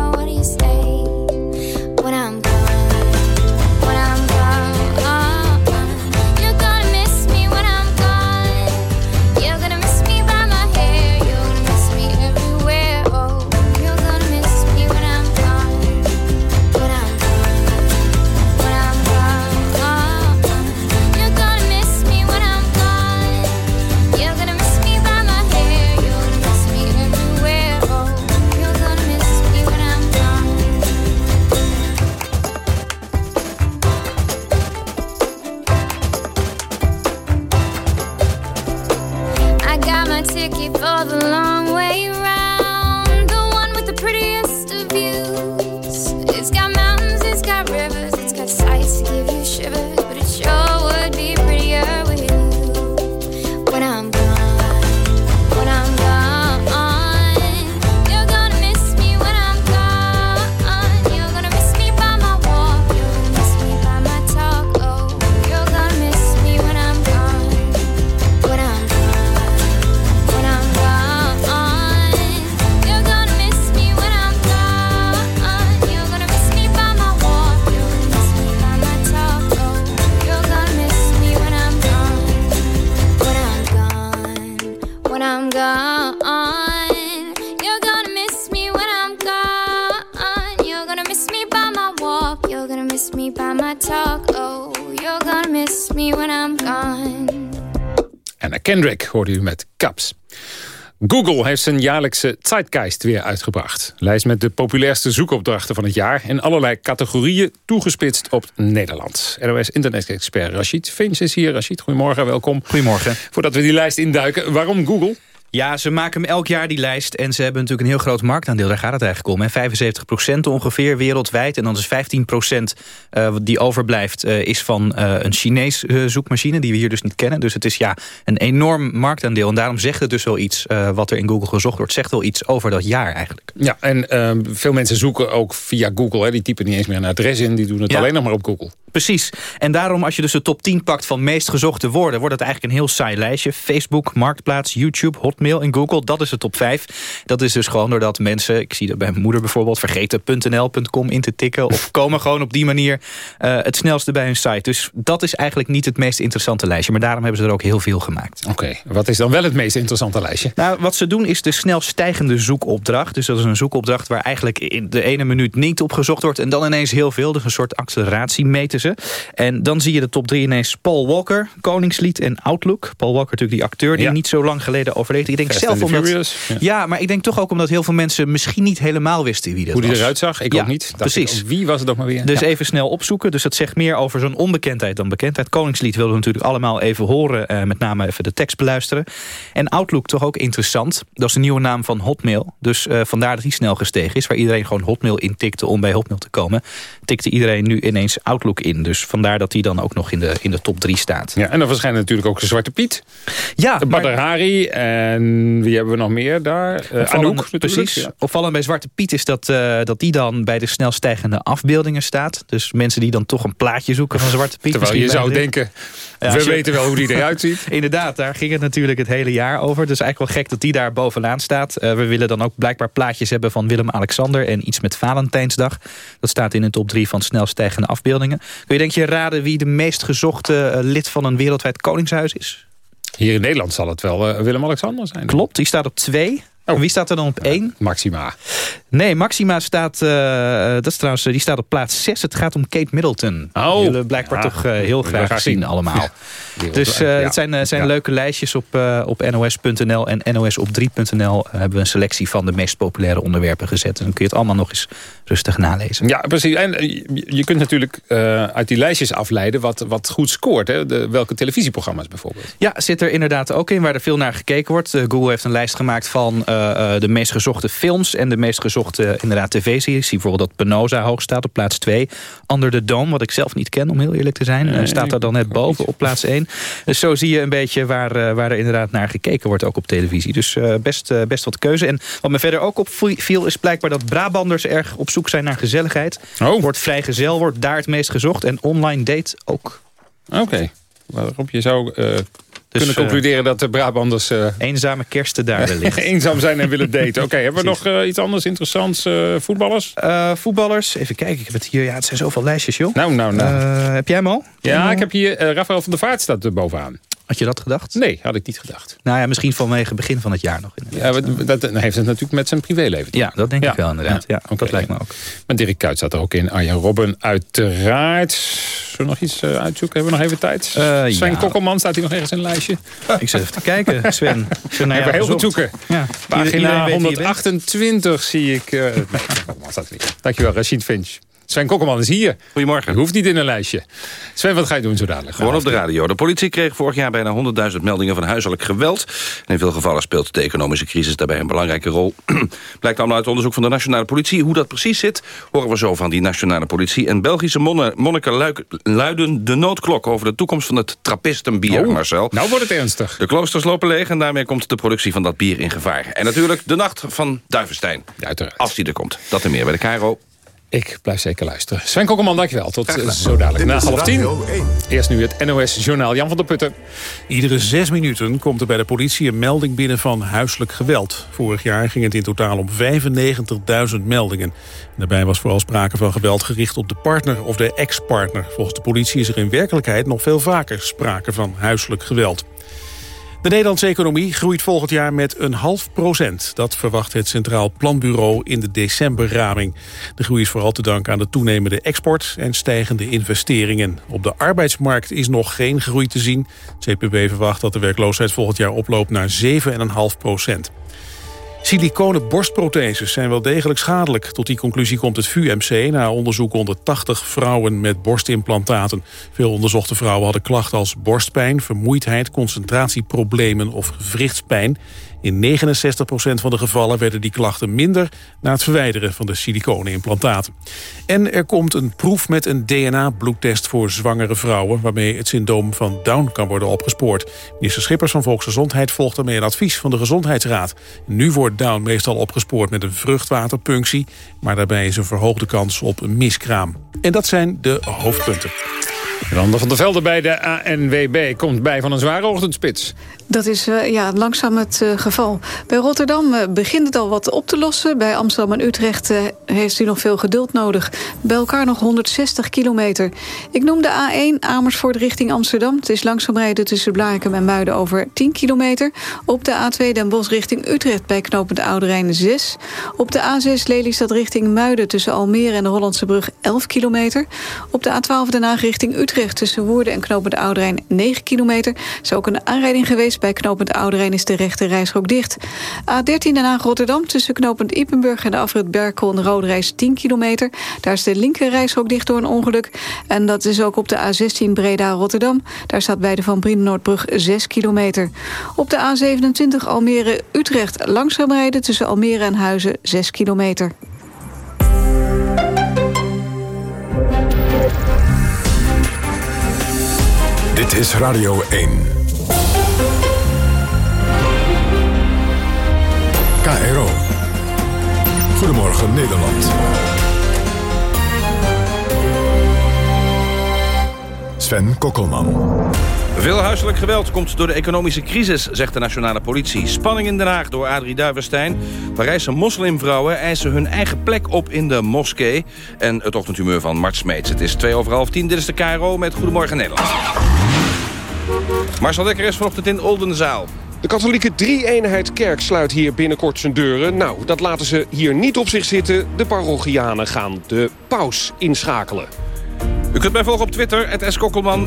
Hoorde u met Caps. Google heeft zijn jaarlijkse Zeitgeist weer uitgebracht. Lijst met de populairste zoekopdrachten van het jaar... in allerlei categorieën toegespitst op Nederland. NOS Internet-expert Rachid Finch is hier. Rachid, goedemorgen, welkom. Goedemorgen. Voordat we die lijst induiken, waarom Google? Ja, ze maken hem elk jaar, die lijst. En ze hebben natuurlijk een heel groot marktaandeel. Daar gaat het eigenlijk om. Hè. 75% ongeveer wereldwijd. En dan is 15% uh, die overblijft... Uh, is van uh, een Chinees zoekmachine... die we hier dus niet kennen. Dus het is ja een enorm marktaandeel. En daarom zegt het dus wel iets... wat er in Google gezocht wordt. Zegt wel iets over dat jaar eigenlijk. Ja, en ehm, veel mensen zoeken ook via Google. Hè. Die typen niet eens meer een adres in. Die doen het Ja. alleen nog maar op Google. Precies. En daarom, als je dus de top 10 pakt van meest gezochte woorden... wordt het eigenlijk een heel saai lijstje. Facebook, Marktplaats, YouTube, Hotmail en Google. Dat is de top 5. Dat is dus gewoon doordat mensen... ik zie dat bij mijn moeder bijvoorbeeld... vergeten .nl.com in te tikken... of komen gewoon op die manier eh, het snelste bij hun site. Dus dat is eigenlijk niet het meest interessante lijstje. Maar daarom hebben ze er ook heel veel gemaakt. Oké, wat is dan wel het meest interessante lijstje? Nou, wat ze doen is de snel stijgende zoekopdracht. Dus dat is een zoekopdracht waar eigenlijk in de ene minuut niet op gezocht wordt... en dan ineens heel veel. Dus een soort acceleratie ze. En dan zie je de top 3 ineens Paul Walker, Koningslied en Outlook. Paul Walker natuurlijk die acteur die Ja. niet zo lang geleden overleed. Ik denk Fast zelf omdat... Furious, Ja. ja. maar ik denk toch ook omdat heel veel mensen misschien niet helemaal wisten wie dat Hoe die was. eruit zag, ik Ja, ook niet. Dacht precies. ik, oh, wie was het ook maar weer? Dus even snel opzoeken. Dus dat zegt meer over zo'n onbekendheid dan bekendheid. Koningslied wilden we natuurlijk allemaal even horen. eh, met name even de tekst beluisteren. En Outlook toch ook interessant. Dat is de nieuwe naam van Hotmail. Dus eh, vandaar dat die snel gestegen is. Waar iedereen gewoon Hotmail intikte om bij Hotmail te komen. Tikte iedereen nu ineens Outlook in. Dus vandaar dat die dan ook nog in de, in de top 3 staat. Ja, en dan verschijnt natuurlijk ook de Zwarte Piet. Ja, de Badr Hari. En wie hebben we nog meer daar? Eh Anouk. Precies. Ja. Opvallend bij Zwarte Piet is dat, eh, dat die dan bij de snel stijgende afbeeldingen staat. Dus mensen die dan toch een plaatje zoeken van Zwarte Piet. Terwijl je zou denken, Ja, we je- weten wel hoe die eruit ziet. Inderdaad, daar ging het natuurlijk het hele jaar over. Dus eigenlijk wel gek dat die daar bovenaan staat. Eh, we willen dan ook blijkbaar plaatjes hebben van Willem-Alexander... en iets met Valentijnsdag. Dat staat in de top 3 van snel stijgende afbeeldingen. Kun je denk je raden wie de meest gezochte eh, lid van een wereldwijd koningshuis is? Hier in Nederland zal het wel eh, Willem-Alexander zijn. Klopt, die staat op 2. En wie staat er dan op 1? Maxima. Nee, Maxima staat, eh, dat is trouwens, eh, die staat op plaats 6. Het gaat om Kate Middleton. Oh. Die willen blijkbaar Ja, toch eh, heel graag graag zien zien. allemaal. Ja. Dus eh, Ja. het zijn, eh, zijn leuke lijstjes op, eh, op nos.nl en nosop3.nl hebben we een selectie van de meest populaire onderwerpen gezet. En dan kun je het allemaal nog eens rustig nalezen. Ja, precies. En eh, je, kunt natuurlijk eh, uit die lijstjes afleiden wat, wat goed scoort. Hè? De, welke televisieprogramma's bijvoorbeeld. Ja, zit er inderdaad ook in waar er veel naar gekeken wordt. Eh, Google heeft een lijst gemaakt van eh, eh, de meest gezochte films... en de meest gezochte inderdaad tv-series. Zie bijvoorbeeld dat Penosa hoog staat op plaats 2. Under the Dome, wat ik zelf niet ken, om heel eerlijk te zijn... eh, Nee, staat er dan net boven op plaats 1. Dus zo zie je een beetje waar, eh, waar er inderdaad naar gekeken wordt... ook op televisie. Dus eh, best, eh, best wat keuze. En wat me verder ook opviel is blijkbaar dat Brabanders... erg op zoek zijn naar gezelligheid. Oh. Wordt vrijgezel, wordt daar het meest gezocht. En online date ook. Oké. Waarop je zou eh, kunnen eh, concluderen dat de Brabanders... eh, Eenzame kersten daar eenzaam zijn en willen daten. Oké, hebben we nog eh, iets anders interessants? voetballers? Voetballers, even kijken. Ik heb het hier. Ja, het zijn zoveel lijstjes, joh. Nou, nou, nou. Heb jij hem al? ja, ik heb hier Rafael van der Vaart staat er bovenaan. Had je dat gedacht? Nee, had ik niet gedacht. Nou ja, misschien vanwege begin van het jaar nog. Ja, dat, dat heeft het natuurlijk met zijn privéleven. te Ja, dat denk ik wel inderdaad. Ja. Dat lijkt me ook. Maar Dirk Kuyt staat er ook in. Arjen Robben uiteraard. Zullen we nog iets eh, uitzoeken? Hebben we nog even tijd? Eh, Sven ja. Kokkelman staat hier nog ergens in een lijstje. Ik zit even te kijken, Sven. Naar Even jou heel goed zoeken. Ja. Pagina Iedereen weet wie je bent. 128 zie ik... nee, Kokkelman staat er niet. Dankjewel, Rashid Finch. Sven Kokkelman is hier. Goedemorgen. Hoeft niet in een lijstje. Sven, wat ga je doen zo dadelijk? Gewoon op de radio. De politie kreeg vorig jaar bijna 100.000 meldingen van huiselijk geweld. En in veel gevallen speelt de economische crisis daarbij een belangrijke rol. Blijkt allemaal uit onderzoek van de nationale politie. Hoe dat precies zit, horen we zo van die nationale politie. En Belgische monniken luiden de noodklok over de toekomst van het trappistenbier, Oh, Marcel. Nou wordt het ernstig. De kloosters lopen leeg en daarmee komt de productie van dat bier in gevaar. En natuurlijk de nacht van Duivenstein. Als die er komt. Dat en meer bij de Cairo. Ik blijf zeker luisteren. Sven Kokkelman, dankjewel. Tot eh, zo dadelijk. Na half tien. Eerst nu het NOS-journaal Jan van der Putten. Iedere zes minuten komt er bij de politie een melding binnen van huiselijk geweld. Vorig jaar ging het in totaal om 95.000 meldingen. Daarbij was vooral sprake van geweld gericht op de partner of de ex-partner. Volgens de politie is er in werkelijkheid nog veel vaker sprake van huiselijk geweld. De Nederlandse economie groeit volgend jaar met een half procent. Dat verwacht het Centraal Planbureau in de decemberraming. De groei is vooral te danken aan de toenemende export en stijgende investeringen. Op de arbeidsmarkt is nog geen groei te zien. Het CPB verwacht dat de werkloosheid volgend jaar oploopt naar 7,5 procent. Siliconen borstprotheses zijn wel degelijk schadelijk. Tot die conclusie komt het VUMC na onderzoek onder 80 vrouwen met borstimplantaten. Veel onderzochte vrouwen hadden klachten als borstpijn, vermoeidheid, concentratieproblemen of gewrichtspijn. In 69% van de gevallen werden die klachten minder na het verwijderen van de siliconenimplantaten. En er komt een proef met een DNA-bloedtest voor zwangere vrouwen... waarmee het syndroom van Down kan worden opgespoord. Minister Schippers van Volksgezondheid volgt daarmee een advies van de Gezondheidsraad. Nu wordt Down meestal opgespoord met een vruchtwaterpunctie... maar daarbij is een verhoogde kans op een miskraam. En dat zijn de hoofdpunten. Rander van der Velde bij de ANWB komt bij van een zware ochtendspits. Dat is eh, ja, langzaam het eh, geval. Bij Rotterdam eh, begint het al wat op te lossen. Bij Amsterdam en Utrecht heeft u nog veel geduld nodig. Bij elkaar nog 160 kilometer. Ik noem de A1 Amersfoort richting Amsterdam. Het is langzaam rijden tussen Blarikum en Muiden over 10 kilometer. Op de A2 Den Bosch richting Utrecht bij knooppunt Oude Rijn 6. Op de A6 Lelystad richting Muiden tussen Almere en de Hollandse Brug 11 kilometer. Op de A12 Den Haag richting Utrecht tussen Woerden en knooppunt Oude Rijn 9 kilometer. Er is ook een aanrijding geweest. Bij knooppunt Oude Rijn is de rechte reisrook dicht. A13 Den Haag Rotterdam tussen knooppunt Ippenburg en de afrit Berkel en Reis 10 kilometer. Daar is de linker dicht door een ongeluk. En dat is ook op de A16 Breda Rotterdam. Daar staat bij de Van Brienenoordbrug 6 kilometer. Op de A27 Almere Utrecht langzaam rijden tussen Almere en Huizen 6 kilometer. Dit is Radio 1. KRO. Goedemorgen Nederland. Sven Kokkelman. Veel huiselijk geweld komt door de economische crisis, zegt de nationale politie. Spanning in Den Haag door Adrie Duivenstein. Parijse moslimvrouwen eisen hun eigen plek op in de moskee. En het ochtendhumeur van Mart Smeets. Het is twee over half tien. Dit is de KRO met Goedemorgen Nederland. Marcel Dekker is vanochtend in Oldenzaal. De katholieke drie-eenheidskerk sluit hier binnenkort zijn deuren. Nou, dat laten ze hier niet op zich zitten. De parochianen gaan de paus inschakelen. U kunt mij volgen op Twitter, het.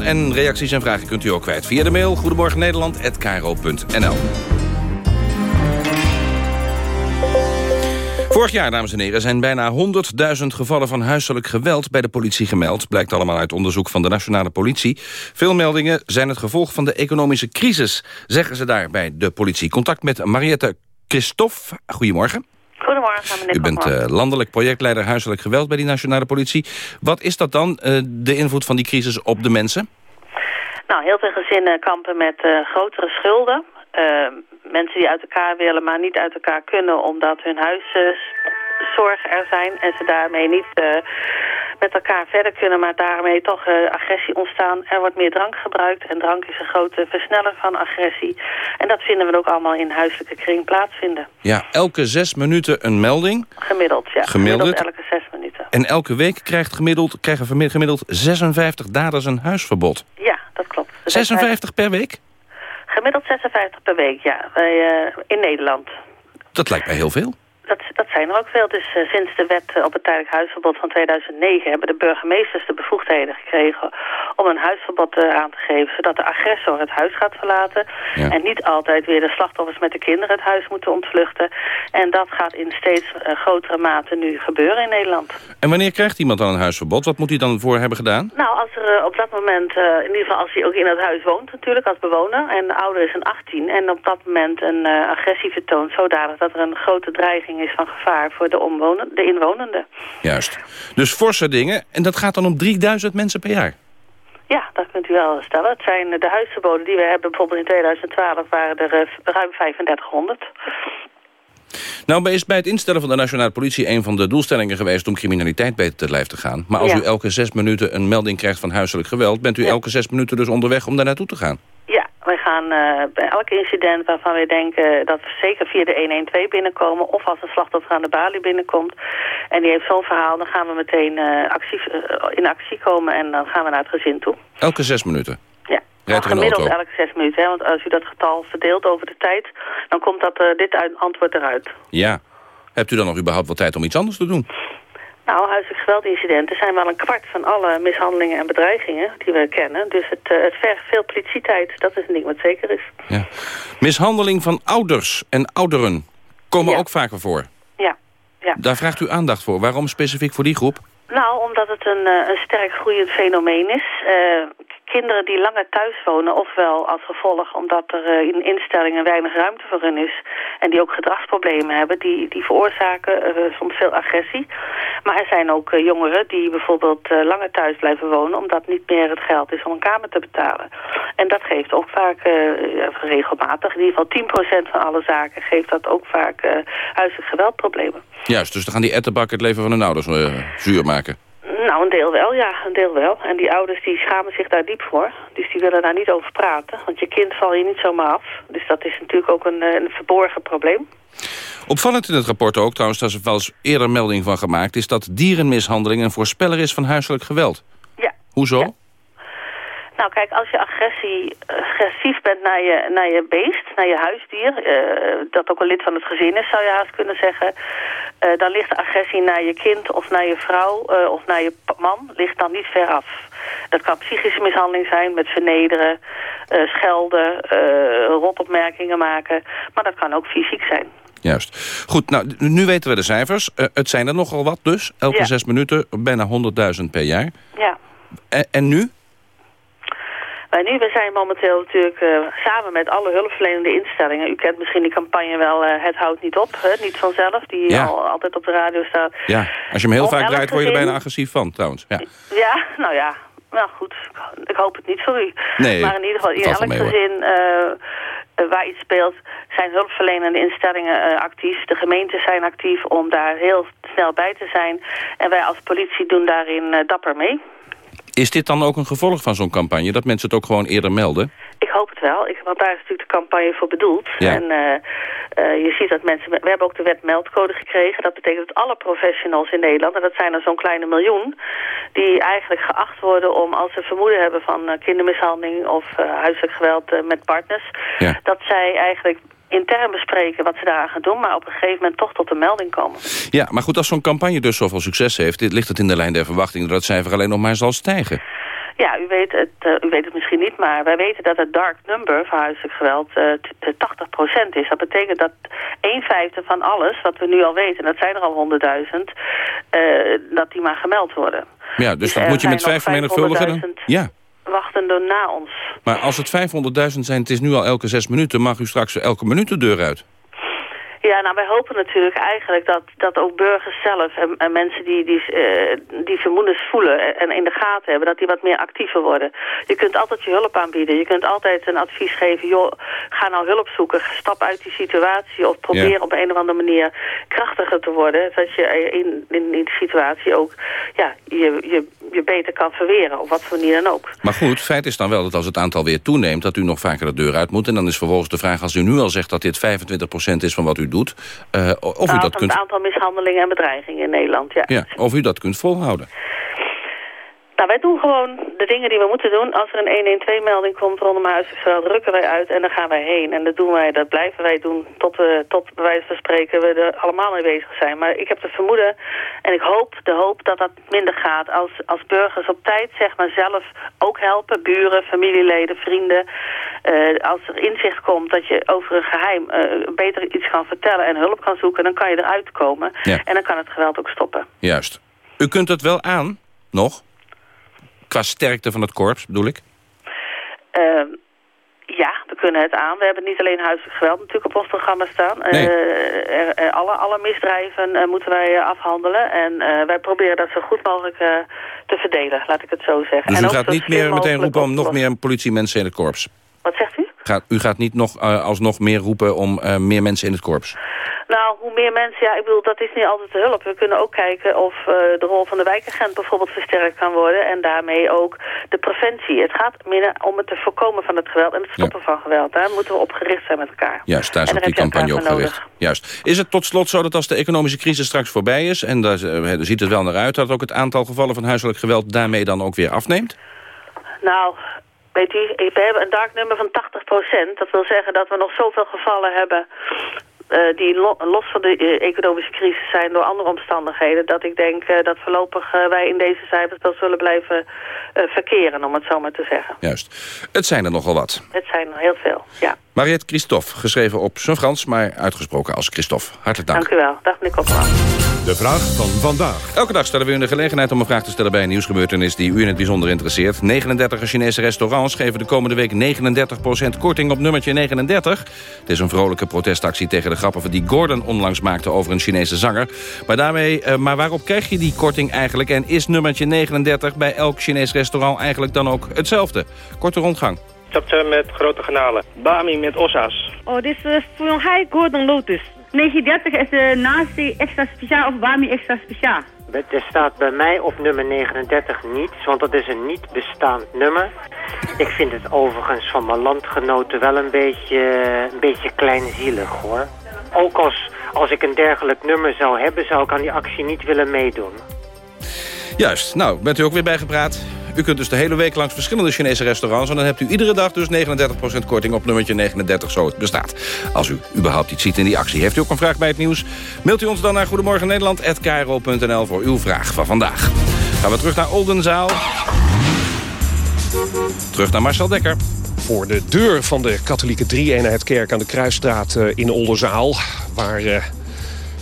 En reacties en vragen kunt u ook kwijt via de mail... Goedemorgen Vorig jaar, dames en heren, zijn bijna 100.000 gevallen van huiselijk geweld bij de politie gemeld. Blijkt allemaal uit onderzoek van de nationale politie. Veel meldingen zijn het gevolg van de economische crisis, zeggen ze daar bij de politie. Contact met Mariette Christophe. Goedemorgen. Goedemorgen, meneer U bent eh, landelijk projectleider huiselijk geweld bij die nationale politie. Wat is dat dan, eh, de invloed van die crisis op de mensen? Nou, heel veel gezinnen kampen met eh, grotere schulden. Mensen die uit elkaar willen, maar niet uit elkaar kunnen... omdat hun huiszorg er zijn en ze daarmee niet eh, met elkaar verder kunnen... maar daarmee toch eh, agressie ontstaan. Er wordt meer drank gebruikt en drank is een grote versneller van agressie. En dat vinden we ook allemaal in huiselijke kring plaatsvinden. Ja, elke zes minuten een melding. Gemiddeld, ja. Gemiddeld? elke zes minuten. En elke week krijgt gemiddeld, krijgen gemi- gemiddeld 56 daders een huisverbod. Ja, dat klopt. Dus 56 per week? Gemiddeld 56 per week, ja. Wij, eh, in Nederland. Dat lijkt mij heel veel. Dat, dat zijn er ook veel. Dus eh, sinds de wet eh, op het tijdelijk huisverbod van 2009 hebben de burgemeesters de bevoegdheden gekregen om een huisverbod eh, aan te geven, zodat de agressor het huis gaat verlaten en niet altijd weer de slachtoffers met de kinderen het huis moeten ontvluchten. En dat gaat in steeds grotere mate nu gebeuren in Nederland. En wanneer krijgt iemand dan een huisverbod? Wat moet hij dan voor hebben gedaan? Nou, als er op dat moment, in ieder geval als hij ook in het huis woont natuurlijk als bewoner... en de ouder is een 18 en op dat moment een agressie vertoont... zodanig dat er een grote dreiging is van gevaar voor de, omwonen, de inwonenden. Juist. Dus forse dingen. En dat gaat dan om 3000 mensen per jaar. Ja, dat kunt u wel stellen. Het zijn de huisverboden die we hebben bijvoorbeeld in 2012 waren er eh, ruim 3500. Nou is bij het instellen van de nationale politie... een van de doelstellingen geweest om criminaliteit beter te lijf te gaan. Maar als Ja. u elke zes minuten een melding krijgt van huiselijk geweld... bent u elke zes minuten dus onderweg om daar naartoe te gaan. Wij gaan eh, bij elk incident waarvan we denken dat we zeker via de 112 binnenkomen... of als een slachtoffer aan de balie binnenkomt en die heeft zo'n verhaal... dan gaan we meteen eh, actief, eh, in actie komen en dan gaan we naar het gezin toe. Elke zes minuten. Ja, Rijdt gemiddeld elke zes minuten. Hè? Want als u dat getal verdeelt over de tijd, dan komt dat, dit antwoord eruit. Ja. Hebt u dan nog überhaupt wel tijd om iets anders te doen? Nou, huiselijk geweldincidenten zijn wel een kwart van alle mishandelingen en bedreigingen die we kennen. Dus het, eh, het vergt veel politietijd. Dat is een ding wat zeker is. Mishandeling van ouders en ouderen komen ook vaker voor. Ja, ja. Daar vraagt u aandacht voor. Waarom specifiek voor die groep? Nou, omdat het een, eh, een sterk groeiend fenomeen is. Eh, kinderen die langer thuis wonen, ofwel als gevolg omdat er eh, in instellingen weinig ruimte voor hun is... en die ook gedragsproblemen hebben, die, die veroorzaken eh, soms veel agressie. Maar er zijn ook eh, jongeren die bijvoorbeeld langer thuis blijven wonen... omdat niet meer het geld is om een kamer te betalen. En dat geeft ook vaak, regelmatig, in ieder geval 10% van alle zaken... geeft dat ook vaak huiselijk geweldproblemen. Juist, dus dan gaan die ettenbakken het leven van hun ouders zuur maken. Nou, een deel wel, ja, een deel wel. En die ouders die schamen zich daar diep voor. Dus die willen daar niet over praten. Want je kind val je niet zomaar af. Dus dat is natuurlijk ook een, eh, een verborgen probleem. Opvallend in het rapport ook, trouwens, daar is wel eens eerder melding van gemaakt... is dat dierenmishandeling een voorspeller is van huiselijk geweld. Ja. Hoezo? Nou, kijk, als je agressie, agressief bent naar je, naar je beest, naar je huisdier... eh, dat ook een lid van het gezin is, zou je haast kunnen zeggen... eh, dan ligt de agressie naar je kind of naar je vrouw eh, of naar je man... ligt dan niet ver af. Dat kan psychische mishandeling zijn met vernederen, schelden, rotopmerkingen maken... maar dat kan ook fysiek zijn. Juist. Goed, nou, nu weten we de cijfers. Het zijn er nogal wat dus. Elke Ja. zes minuten, bijna 100.000 per jaar. Ja. En, en nu? Wij nu, we zijn momenteel natuurlijk eh, samen met alle hulpverlenende instellingen. U kent misschien die campagne wel, eh, het houdt niet op, hè, niet vanzelf, die Ja. al, altijd op de radio staat. Ja, als je hem heel Om vaak draait, word je er bijna agressief van, trouwens. Ja. Ja, nou ja, nou goed, ik hoop het niet voor u. Nee, maar in ieder geval, in elk mee, gezin eh, waar iets speelt, zijn hulpverlenende instellingen actief. De gemeentes zijn actief om daar heel snel bij te zijn. En wij als politie doen daarin dapper mee. Is dit dan ook een gevolg van zo'n campagne? Dat mensen het ook gewoon eerder melden? Ik hoop het wel, ik, want daar is natuurlijk de campagne voor bedoeld. Ja. En eh, eh, je ziet dat mensen... We hebben ook de wet meldcode gekregen. Dat betekent dat alle professionals in Nederland, en dat zijn er zo'n kleine miljoen... die eigenlijk geacht worden om als ze vermoeden hebben van eh, kindermishandeling... of eh, huiselijk geweld met partners... Ja. dat zij eigenlijk intern bespreken wat ze daaraan gaan doen... maar op een gegeven moment toch tot een melding komen. Ja, maar goed, als zo'n campagne dus zoveel succes heeft... dit- ligt het in de lijn der verwachting dat het cijfer alleen nog maar zal stijgen. Ja, u weet, het, eh, u weet het misschien niet, maar wij weten dat het dark number voor huiselijk geweld eh, t- t- 80% is. Dat betekent dat 1 vijfde van alles wat we nu al weten, en dat zijn er al 100.000, eh, dat die maar gemeld worden. Ja, dus dat er moet je met vijf vermenigvuldigen dan? 500.000 Ja, Wachtende na ons. maar als het 500.000 zijn, het is nu al elke zes minuten... mag u straks elke minuut de deur uit. Ja, nou wij hopen natuurlijk eigenlijk dat, dat ook burgers zelf en, en mensen die, die, eh, die vermoedens voelen en in de gaten hebben, dat die wat meer actiever worden. Je kunt altijd je hulp aanbieden. Je kunt altijd een advies geven, joh, ga nou hulp zoeken. Stap uit die situatie of probeer Ja. op een of andere manier krachtiger te worden. Dat je in, in, in die situatie ook ja, je, je, je beter kan verweren, op wat voor manier dan ook. Maar goed, feit is dan wel dat als het aantal weer toeneemt... dat u nog vaker de deur uit moet. En dan is vervolgens de vraag, als u nu al zegt dat dit 25% is van wat u doet... eh, of, u dat kunt, het aantal mishandelingen en bedreigingen in Nederland, ja. ja, of u dat kunt volhouden. Nou, wij doen gewoon de dingen die we moeten doen. Als er een 112-melding komt rondom huisgeweld, drukken wij uit en dan gaan wij heen. En dat doen wij, dat blijven wij doen tot, we, tot bij wijze van spreken we er allemaal mee bezig zijn. Maar ik heb het vermoeden en ik hoop, de hoop dat dat minder gaat. Als, als burgers op tijd zeg maar zelf ook helpen, buren, familieleden, vrienden. Eh, als er inzicht komt dat je over een geheim eh, beter iets kan vertellen en hulp kan zoeken, dan kan je eruit komen. Ja. En dan kan het geweld ook stoppen. Juist. U kunt het wel aan, nog? Qua sterkte van het korps, bedoel ik? Ehm, ja, we kunnen het aan. We hebben niet alleen huiselijk geweld natuurlijk op ons programma staan. Nee. Eh, alle, alle misdrijven eh, moeten wij eh, afhandelen. En wij proberen dat zo goed mogelijk te verdelen, laat ik het zo zeggen. Dus en u ook gaat niet meer meteen roepen om nog meer politiemensen in het korps? Wat zegt u? Gaat, u gaat niet nog, eh, alsnog meer roepen om eh, meer mensen in het korps? Nou, hoe meer mensen, ja, ik bedoel, dat is niet altijd de hulp. We kunnen ook kijken of eh, de rol van de wijkagent bijvoorbeeld versterkt kan worden. En daarmee ook de preventie. Het gaat meer om het te voorkomen van het geweld en het stoppen van geweld. Daar moeten we op gericht zijn met elkaar. Juist, daar is ook die campagne op gericht. Juist. Is het tot slot zo dat als de economische crisis straks voorbij is... en daar ziet het wel naar uit... dat ook het aantal gevallen van huiselijk geweld daarmee dan ook weer afneemt? Nou, weet u, we hebben een dark nummer van 80% Dat wil zeggen dat we nog zoveel gevallen hebben... eh, die lo- los van de eh, economische crisis zijn door andere omstandigheden... dat ik denk eh, dat voorlopig wij in deze cijfers wel zullen blijven verkeren, om het zo maar te zeggen. Juist. Het zijn er nogal wat. Het zijn er heel veel, ja. Mariette Christophe, geschreven op zijn Frans... maar uitgesproken als Christophe. Hartelijk dank. Dank u wel. Dag meneer Koppelaar. De vraag van vandaag. Elke dag stellen we u de gelegenheid om een vraag te stellen bij een nieuwsgebeurtenis die u in het bijzonder interesseert. 39 Chinese restaurants geven de komende week 39% korting op nummertje 39. Het is een vrolijke protestactie tegen de grappen die Gordon onlangs maakte over een Chinese zanger. Maar, daarmee, eh, maar waarop krijg je die korting eigenlijk? En is nummertje 39 bij elk Chinees restaurant eigenlijk dan ook hetzelfde? Korte rondgang. Chapcha met grote granalen. Bami met ossa's. Oh, dit is uh, Shanghai Golden Lotus. 39 is uh, nasi extra speciaal of bami extra speciaal. Er staat bij mij op nummer 39 niets, want dat is een niet bestaand nummer. Ik vind het overigens van mijn landgenoten wel een beetje, een beetje kleinzielig hoor. Ook als, als ik een dergelijk nummer zou hebben, zou ik aan die actie niet willen meedoen. Juist, nou, bent u ook weer bijgepraat? U kunt dus de hele week langs verschillende Chinese restaurants... en dan hebt u iedere dag dus 39% korting op nummertje 39, zo het bestaat. Als u überhaupt iets ziet in die actie. Heeft u ook een vraag bij het nieuws? Mailt u ons dan naar Goedemorgen Nederland@kro.nl voor uw vraag van vandaag. Gaan we terug naar Oldenzaal. Terug naar Marcel Dekker. Voor de deur van de katholieke drie-eenheidkerk aan de Kruisstraat eh, in Oldenzaal... waar eh,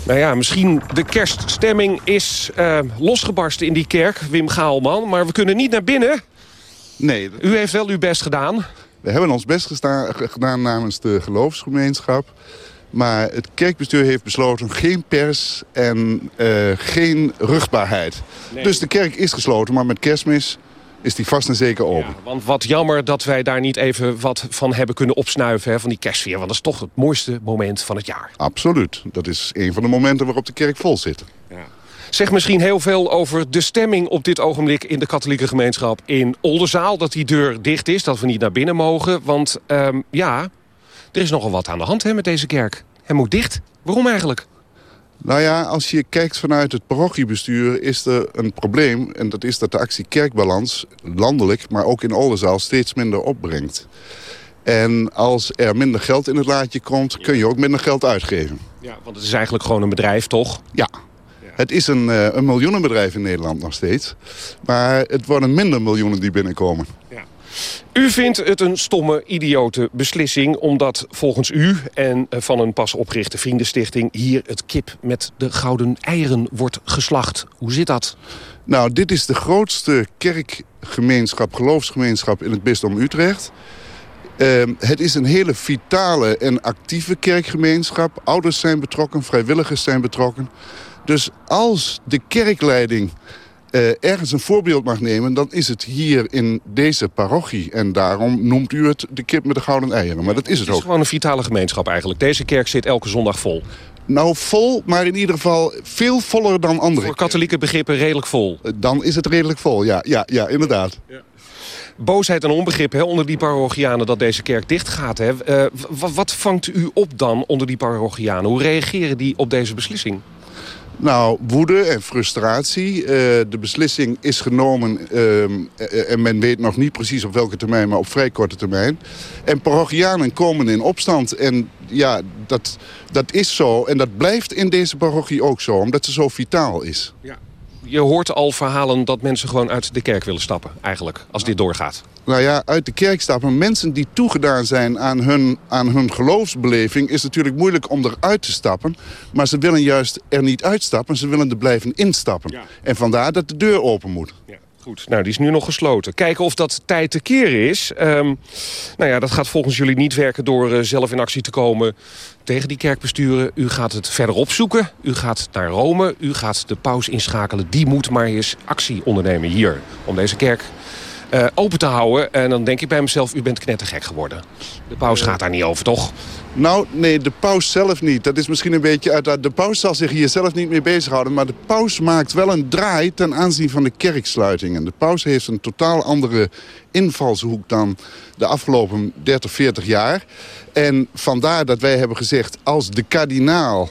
nou ja, misschien de kerststemming is eh, losgebarsten in die kerk, Wim Gaalman. Maar we kunnen niet naar binnen. Nee. U heeft wel uw best gedaan. We hebben ons best gedaan namens de geloofsgemeenschap. Maar het kerkbestuur heeft besloten geen pers en eh, geen ruchtbaarheid. Nee. Dus de kerk is gesloten, maar met kerstmis is die vast en zeker open. Want wat jammer dat wij daar niet even wat van hebben kunnen opsnuiven... Hè, van die kerstsfeer, want dat is toch het mooiste moment van het jaar. Absoluut. Dat is een van de momenten waarop de kerk vol zit. Zeg misschien heel veel over de stemming op dit ogenblik... in de katholieke gemeenschap in Oldenzaal. Dat die deur dicht is, dat we niet naar binnen mogen. Want ehm, ja, er is nogal wat aan de hand hè, met deze kerk. Hij moet dicht. Waarom eigenlijk? Nou ja, als je kijkt vanuit het parochiebestuur is er een probleem. En dat is dat de actie Kerkbalans landelijk, maar ook in Oldenzaal steeds minder opbrengt. En als er minder geld in het laadje komt, kun je ook minder geld uitgeven. Ja, want het is eigenlijk gewoon een bedrijf, toch? Ja. Het is een, eh, een miljoenenbedrijf in Nederland nog steeds. Maar het worden minder miljoenen die binnenkomen. U vindt het een stomme, idiote beslissing... omdat volgens u en eh, van een pas opgerichte vriendenstichting... hier het kip met de gouden eieren wordt geslacht. Hoe zit dat? Nou, dit is de grootste kerkgemeenschap, geloofsgemeenschap in het bisdom Utrecht. Ehm, het is een hele vitale en actieve kerkgemeenschap. Ouders zijn betrokken, vrijwilligers zijn betrokken. Dus als de kerkleiding eh, ergens een voorbeeld mag nemen... dan is het hier in deze parochie. En daarom noemt u het de kip met de gouden eieren. Maar dat is het Het is ook. gewoon een vitale gemeenschap eigenlijk. Deze kerk zit elke zondag vol. Nou, vol, maar in ieder geval veel voller dan andere. Voor katholieke begrippen redelijk vol. Dan is het redelijk vol, ja, ja, ja inderdaad. Boosheid en onbegrip hè, onder die parochianen dat deze kerk dicht gaat. Hè. Eh, wat vangt u op dan onder die parochianen? Hoe reageren die op deze beslissing? Nou, woede en frustratie. Eh, de beslissing is genomen ehm, eh, en men weet nog niet precies op welke termijn, maar op vrij korte termijn. En parochianen komen in opstand en ja, dat, dat is zo. En dat blijft in deze parochie ook zo, omdat ze zo vitaal is. Ja. Je hoort al verhalen dat mensen gewoon uit de kerk willen stappen, eigenlijk, als dit doorgaat. Nou ja, uit de kerk stappen. Mensen die toegedaan zijn aan hun, aan hun geloofsbeleving... is natuurlijk moeilijk om eruit te stappen. Maar ze willen juist er niet uitstappen. Ze willen er blijven instappen. En vandaar dat de deur open moet. Ja. Goed, nou die is nu nog gesloten. Kijken of dat tijd te keren is. Ehm, nou ja, dat gaat volgens jullie niet werken door uh, zelf in actie te komen tegen die kerkbesturen. U gaat het verder opzoeken. U gaat naar Rome. U gaat de paus inschakelen. Die moet maar eens actie ondernemen hier. Om deze kerk uh, open te houden. En dan denk ik bij mezelf, u bent knettergek geworden. De paus gaat daar niet over, toch? Nou, nee, de paus zelf niet. Dat is misschien een beetje uit... De paus zal zich hier zelf niet mee bezighouden. Maar de paus maakt wel een draai ten aanzien van de kerksluitingen. De paus heeft een totaal andere invalshoek dan de afgelopen 30, 40 jaar. En vandaar dat wij hebben gezegd, als de kardinaal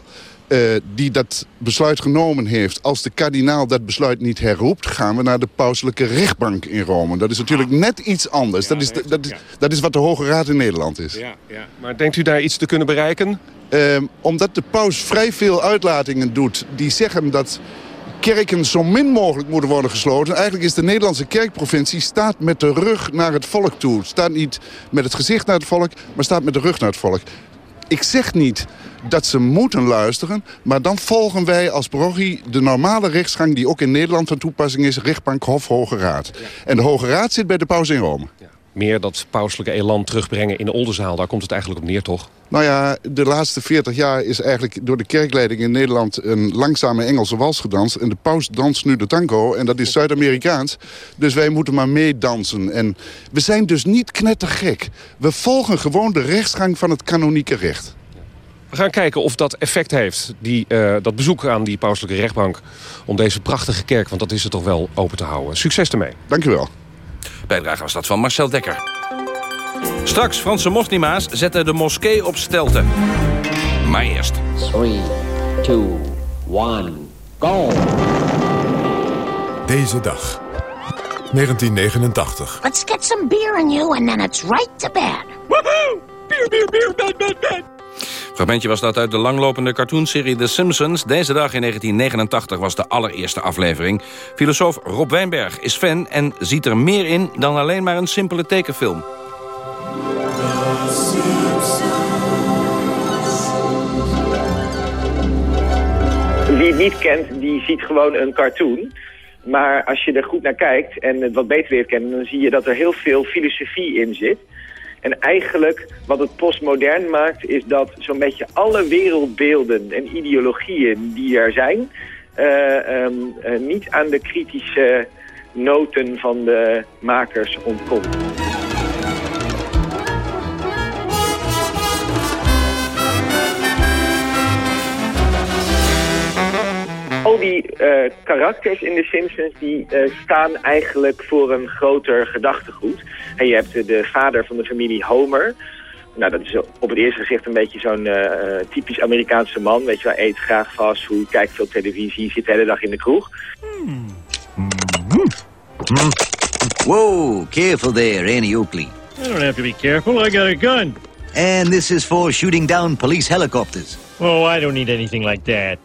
uh, die dat besluit genomen heeft... als de kardinaal dat besluit niet herroept... gaan we naar de pauselijke rechtbank in Rome. Dat is natuurlijk net iets anders. dat, is dat, is, dat is wat de Hoge Raad in Nederland is. Ja, ja. Maar denkt u daar iets te kunnen bereiken? Uh, omdat de paus vrij veel uitlatingen doet... die zeggen dat kerken zo min mogelijk moeten worden gesloten. Eigenlijk is de Nederlandse kerkprovincie staat met de rug naar het volk toe. Staat niet met het gezicht naar het volk, maar staat met de rug naar het volk. Ik zeg niet dat ze moeten luisteren. Maar dan volgen wij als parochie de normale rechtsgang... die ook in Nederland van toepassing is, rechtbank Hof Hoge Raad. En de Hoge Raad zit bij de paus in Rome. Meer dat pauselijke elan terugbrengen in de Oldenzaal. Daar komt het eigenlijk op neer, toch? Nou ja, de laatste 40 jaar is eigenlijk door de kerkleiding in Nederland... een langzame Engelse wals gedanst. En de paus danst nu de tango. En dat is Zuid-Amerikaans. Dus wij moeten maar meedansen. En we zijn dus niet knettergek. We volgen gewoon de rechtsgang van het kanonieke recht. We gaan kijken of dat effect heeft, die, uh, dat bezoek aan die pauselijke rechtbank... om deze prachtige kerk, want dat is het toch wel, open te houden. Succes ermee. Dank u wel. Bijdrage was dat van Marcel Dekker. Straks, Franse moslima's zetten de moskee op stelten. Maar eerst. 3, 2, 1, go! Deze dag. 1989. Let's get some beer in you and then it's right to bed. Woohoo! Beer, beer, beer, bed, bed, bed. Fragmentje was dat uit de langlopende cartoonserie The Simpsons. Deze dag in 1989 was de allereerste aflevering. Filosoof Rob Wijnberg is fan en ziet er meer in dan alleen maar een simpele tekenfilm. Wie het niet kent, die ziet gewoon een cartoon. Maar als je er goed naar kijkt en het wat beter leert kennen... dan zie je dat er heel veel filosofie in zit. En eigenlijk wat het postmodern maakt... is dat zo'n beetje alle wereldbeelden en ideologieën die er zijn... Uh, um, uh, niet aan de kritische noten van de makers ontkomt. Al die uh, karakters in de Simpsons die uh, staan eigenlijk voor een groter gedachtegoed. En je hebt de vader van de familie Homer. Nou, dat is op het eerste gezicht een beetje zo'n uh, typisch Amerikaanse man. Weet je wel, eet graag fastfood, kijkt veel televisie, zit de hele dag in de kroeg. Mm. Whoa, careful there, Annie Oakley. I don't have to be careful, I got a gun. And this is for shooting down police helicopters. Oh, I don't need anything like that.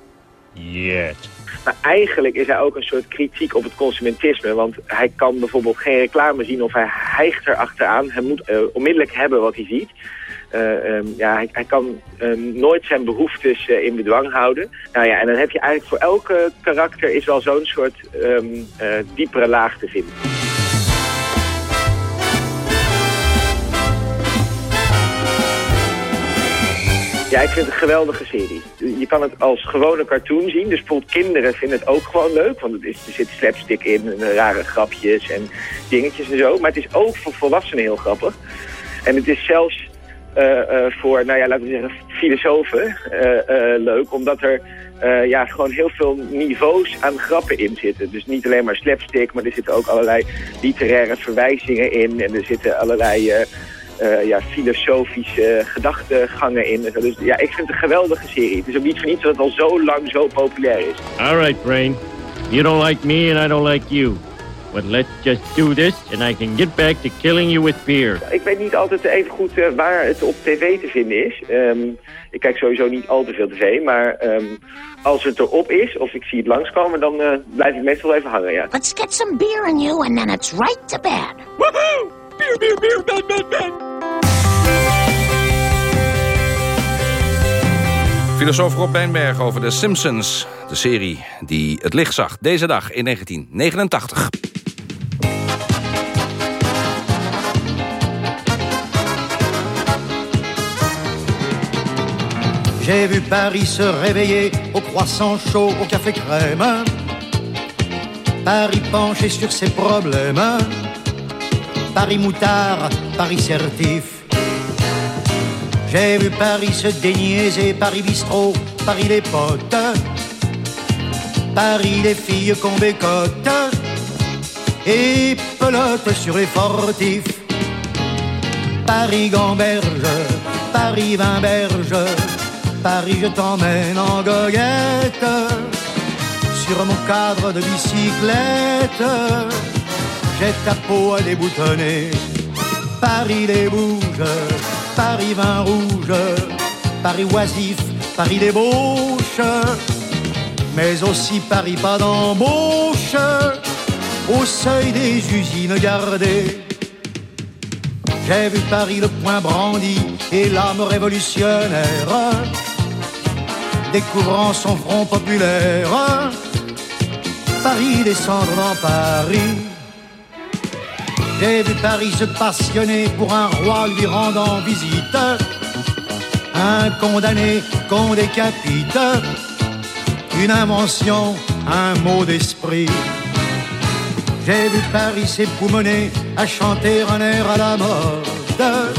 Yet. Maar eigenlijk is hij ook een soort kritiek op het consumentisme. Want hij kan bijvoorbeeld geen reclame zien of hij hijgt er achteraan. Hij moet uh, onmiddellijk hebben wat hij ziet. Uh, um, ja, hij, kan um, nooit zijn behoeftes uh, in bedwang houden. Nou ja, en dan heb je eigenlijk voor elke karakter is wel zo'n soort um, diepere laag te vinden. Ja, ik vind het een geweldige serie. Je kan het als gewone cartoon zien. Dus bijvoorbeeld kinderen vinden het ook gewoon leuk. Want er zit slapstick in, en rare grapjes en dingetjes en zo. Maar het is ook voor volwassenen heel grappig. En het is zelfs uh, uh, voor, nou ja, laten we zeggen, filosofen leuk. Omdat er ja, gewoon heel veel niveaus aan grappen in zitten. Dus niet alleen maar slapstick, maar er zitten ook allerlei literaire verwijzingen in. En er zitten allerlei eh, ja, filosofische gedachtegangen in. en zo. Dus ja, ik vind het een geweldige serie. Het is ook niet voor niets dat het al zo lang zo populair is. All right, Brain. You don't like me and I don't like you. But let's just do this and I can get back to killing you with beer. Ik weet niet altijd even goed eh, waar het op tv te vinden is. Ehm, ik kijk sowieso niet al te veel tv, maar ehm, als het erop is of ik zie het langskomen, dan eh, blijf ik meestal wel even hangen, ja. Let's get some beer in you and then it's right to bed. Woohoo! Beer, beer, beer, bed, bed, bed. Filosoof Rob Bijnberg over de Simpsons. De serie die het licht zag deze dag in 1989. J'ai vu Paris se réveiller au croissant chaud, au café crème. Paris penché sur ses problèmes. Paris moutard, Paris certif. J'ai vu Paris se déniaiser, Paris bistrot, Paris les potes. Paris les filles qu'on bécote. Et pelote sur les fortifs. Paris gamberge, Paris vinberge. Paris, je t'emmène en goguette sur mon cadre de bicyclette. J'ai ta peau à déboutonner. Paris les bouges, Paris vin rouge, Paris oisif, Paris débauche, mais aussi Paris pas d'embauche, au seuil des usines gardées. J'ai vu Paris le poing brandi et l'âme révolutionnaire découvrant son front populaire. Paris descendre dans Paris. J'ai vu Paris se passionner pour un roi lui rendant visite. Un condamné qu'on décapite. Une invention, un mot d'esprit. J'ai vu Paris s'époumoner à chanter un air à la mode.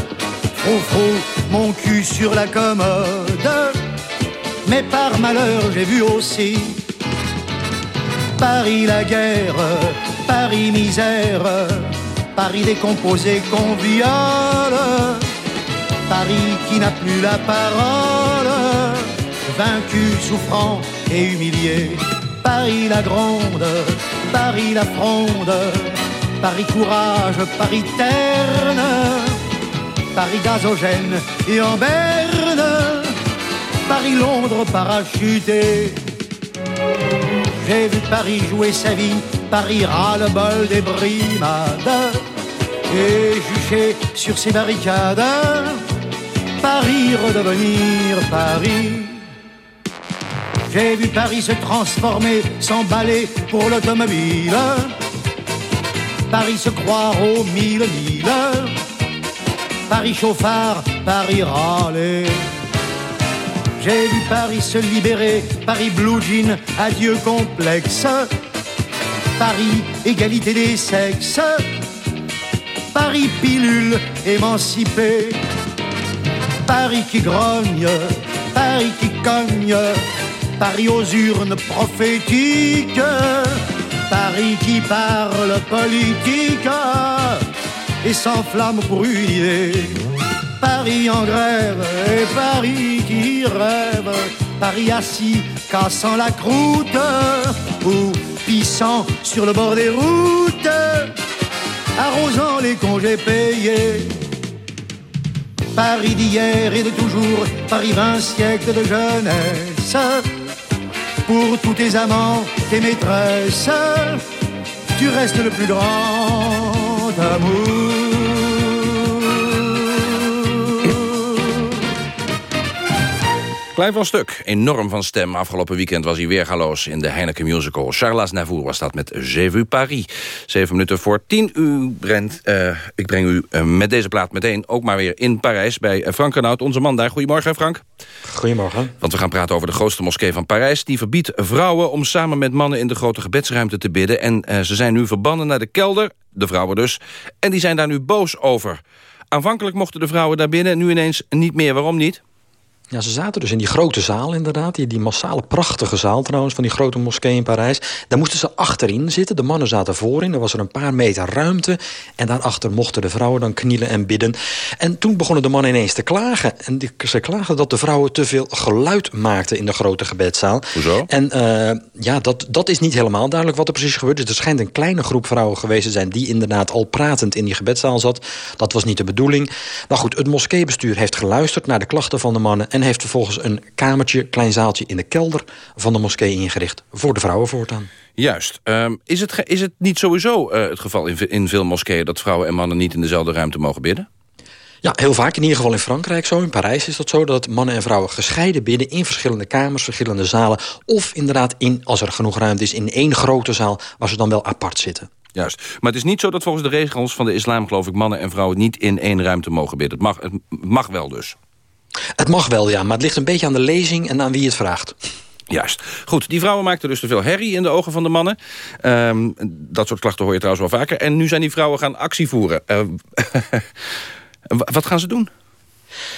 Frou mon cul sur la commode. Mais par malheur, j'ai vu aussi Paris la guerre, Paris misère, Paris décomposé, convial, Paris qui n'a plus la parole, vaincu, souffrant et humilié. Paris la gronde, Paris la fronde, Paris courage, Paris terne, Paris gazogène et en berne, Paris-Londres parachuté. J'ai vu Paris jouer sa vie, Paris ras le bol des brimades, et sur ses barricades, Paris redevenir Paris. J'ai vu Paris se transformer, s'emballer pour l'automobile. Paris se croire aux mille mille. Paris chauffard, Paris râler. J'ai vu Paris se libérer, Paris blue jean, adieu complexe. Paris égalité des sexes. Paris pilule émancipée. Paris qui grogne, Paris qui cogne. Paris aux urnes prophétiques, Paris qui parle politique et s'enflamme pour. Paris en grève et Paris qui rêve, Paris assis cassant la croûte ou pissant sur le bord des routes, arrosant les congés payés. Paris d'hier et de toujours, Paris vingt siècles de jeunesse pour tous tes amants, tes maîtresses, tu restes le plus grand amour. Klein van stuk, enorm van stem. Afgelopen weekend was hij weergaloos in de Heineken Musical. Charles Navour was dat met J'ai vu Paris. Zeven minuten voor tien. U brengt, eh, ik breng u eh, met deze plaat meteen ook maar weer in Parijs... bij eh, Frank Renaud, onze man daar. Goedemorgen, Frank. Goedemorgen. Want we gaan praten over de grootste moskee van Parijs. Die verbiedt vrouwen om samen met mannen in de grote gebedsruimte te bidden. En ze zijn nu verbannen naar de kelder, de vrouwen dus. En die zijn daar nu boos over. Aanvankelijk mochten de vrouwen daar binnen, nu ineens niet meer. Waarom niet? Ja, ze zaten dus in die grote zaal inderdaad. Die, die massale, prachtige zaal trouwens van die grote moskee in Parijs. Daar moesten ze achterin zitten. De mannen zaten voorin. Er was er een paar meter ruimte. En daarachter mochten de vrouwen dan knielen en bidden. En toen begonnen de mannen ineens te klagen. En die, ze klaagden dat de vrouwen te veel geluid maakten in de grote gebedszaal. Hoezo? En uh, ja, dat, dat is niet helemaal duidelijk wat er precies gebeurde. Dus er schijnt een kleine groep vrouwen geweest te zijn... die inderdaad al pratend in die gebedszaal zat. Dat was niet de bedoeling. Nou goed, het moskeebestuur heeft geluisterd naar de klachten van de mannen... en heeft vervolgens een kamertje, klein zaaltje in de kelder van de moskee ingericht. Voor de vrouwen voortaan. Juist. Um, is, het, is het niet sowieso uh, het geval in, in veel moskeeën... dat vrouwen en mannen niet in dezelfde ruimte mogen bidden? Ja, heel vaak. In ieder geval in Frankrijk zo. In Parijs is dat zo dat mannen en vrouwen gescheiden bidden... in verschillende kamers, verschillende zalen. Of inderdaad, in, als er genoeg ruimte is, in één grote zaal... waar ze dan wel apart zitten. Juist. Maar het is niet zo dat volgens de regels van de islam... geloof ik, mannen en vrouwen niet in één ruimte mogen bidden. Het mag, het mag wel dus. Het mag wel, ja, maar het ligt een beetje aan de lezing en aan wie het vraagt. Juist. Goed, die vrouwen maakten dus te veel herrie in de ogen van de mannen. Um, dat soort klachten hoor je trouwens wel vaker. En nu zijn die vrouwen gaan actie voeren. Uh, wat gaan ze doen?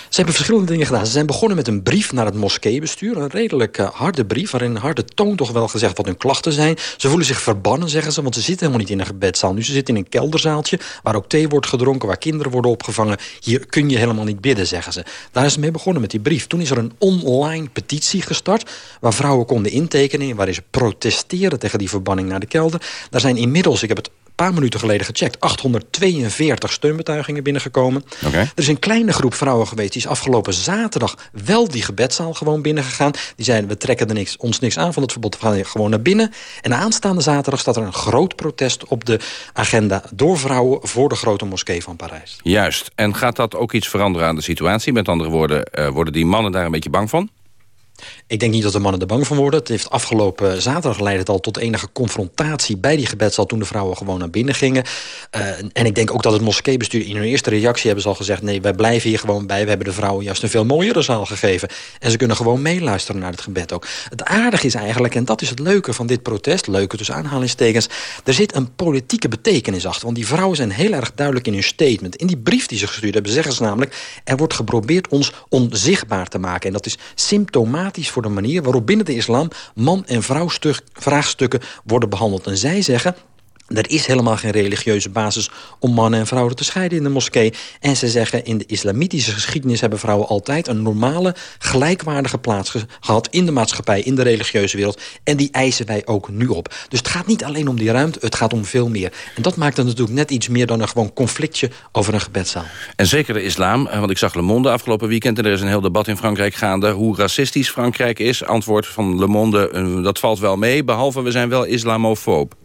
Ze hebben verschillende dingen gedaan. Ze zijn begonnen met een brief naar het moskeebestuur. Een redelijk uh, harde brief, waarin een harde toon toch wel gezegd wat hun klachten zijn. Ze voelen zich verbannen, zeggen ze, want ze zitten helemaal niet in een gebedzaal. Nu ze zitten in een kelderzaaltje, waar ook thee wordt gedronken... waar kinderen worden opgevangen. Hier kun je helemaal niet bidden, zeggen ze. Daar is ze mee begonnen met die brief. Toen is er een online petitie gestart... waar vrouwen konden intekenen... waarin ze protesteren tegen die verbanning naar de kelder. Daar zijn inmiddels, ik heb het paar minuten geleden gecheckt... 842 steunbetuigingen binnengekomen. Okay. Er is een kleine groep vrouwen geweest... die is afgelopen zaterdag wel die gebedszaal gewoon binnengegaan. Die zeiden, we trekken er niks, ons niks aan van het verbod. We gaan gewoon naar binnen. En aanstaande zaterdag staat er een groot protest op de agenda... door vrouwen voor de grote moskee van Parijs. Juist. En gaat dat ook iets veranderen aan de situatie? Met andere woorden, uh, worden die mannen daar een beetje bang van? Ik denk niet dat de mannen er bang van worden. Het heeft afgelopen zaterdag leidde het al tot enige confrontatie... bij die gebedszaal toen de vrouwen gewoon naar binnen gingen. Uh, en ik denk ook dat het moskeebestuur in hun eerste reactie hebben ze al gezegd... nee, wij blijven hier gewoon bij. We hebben de vrouwen juist een veel mooiere zaal gegeven. En ze kunnen gewoon meeluisteren naar het gebed ook. Het aardige is eigenlijk, en dat is het leuke van dit protest... leuke tussen aanhalingstekens... er zit een politieke betekenis achter. Want die vrouwen zijn heel erg duidelijk in hun statement. In die brief die ze gestuurd hebben zeggen ze namelijk... er wordt geprobeerd ons onzichtbaar te maken. En dat is symptomatisch voor de manier waarop binnen de islam... man- en vrouwvraagstukken worden behandeld. En zij zeggen... Er is helemaal geen religieuze basis om mannen en vrouwen te scheiden in de moskee. En ze zeggen, in de islamitische geschiedenis hebben vrouwen altijd een normale, gelijkwaardige plaats ge gehad in de maatschappij, in de religieuze wereld. En die eisen wij ook nu op. Dus het gaat niet alleen om die ruimte, het gaat om veel meer. En dat maakt het natuurlijk net iets meer dan een gewoon conflictje over een gebedszaal. En zeker de islam, want ik zag Le Monde afgelopen weekend... en er is een heel debat in Frankrijk gaande hoe racistisch Frankrijk is. Antwoord van Le Monde, uh, dat valt wel mee, behalve we zijn wel islamofoob.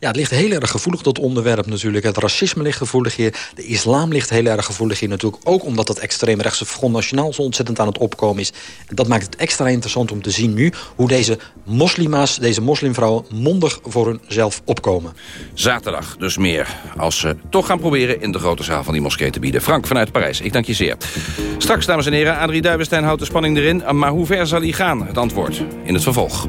Ja, het ligt heel erg gevoelig, dat onderwerp natuurlijk. Het racisme ligt gevoelig hier. De islam ligt heel erg gevoelig hier natuurlijk. Ook omdat dat extreemrechtse Front Nationaal zo ontzettend aan het opkomen is. Dat maakt het extra interessant om te zien nu... hoe deze moslima's, deze moslimvrouwen... mondig voor hunzelf opkomen. Zaterdag dus meer. Als ze toch gaan proberen in de grote zaal van die moskee te bieden. Frank vanuit Parijs, ik dank je zeer. Straks, dames en heren, Adrie Duivenstein houdt de spanning erin. Maar hoe ver zal hij gaan? Het antwoord in het vervolg.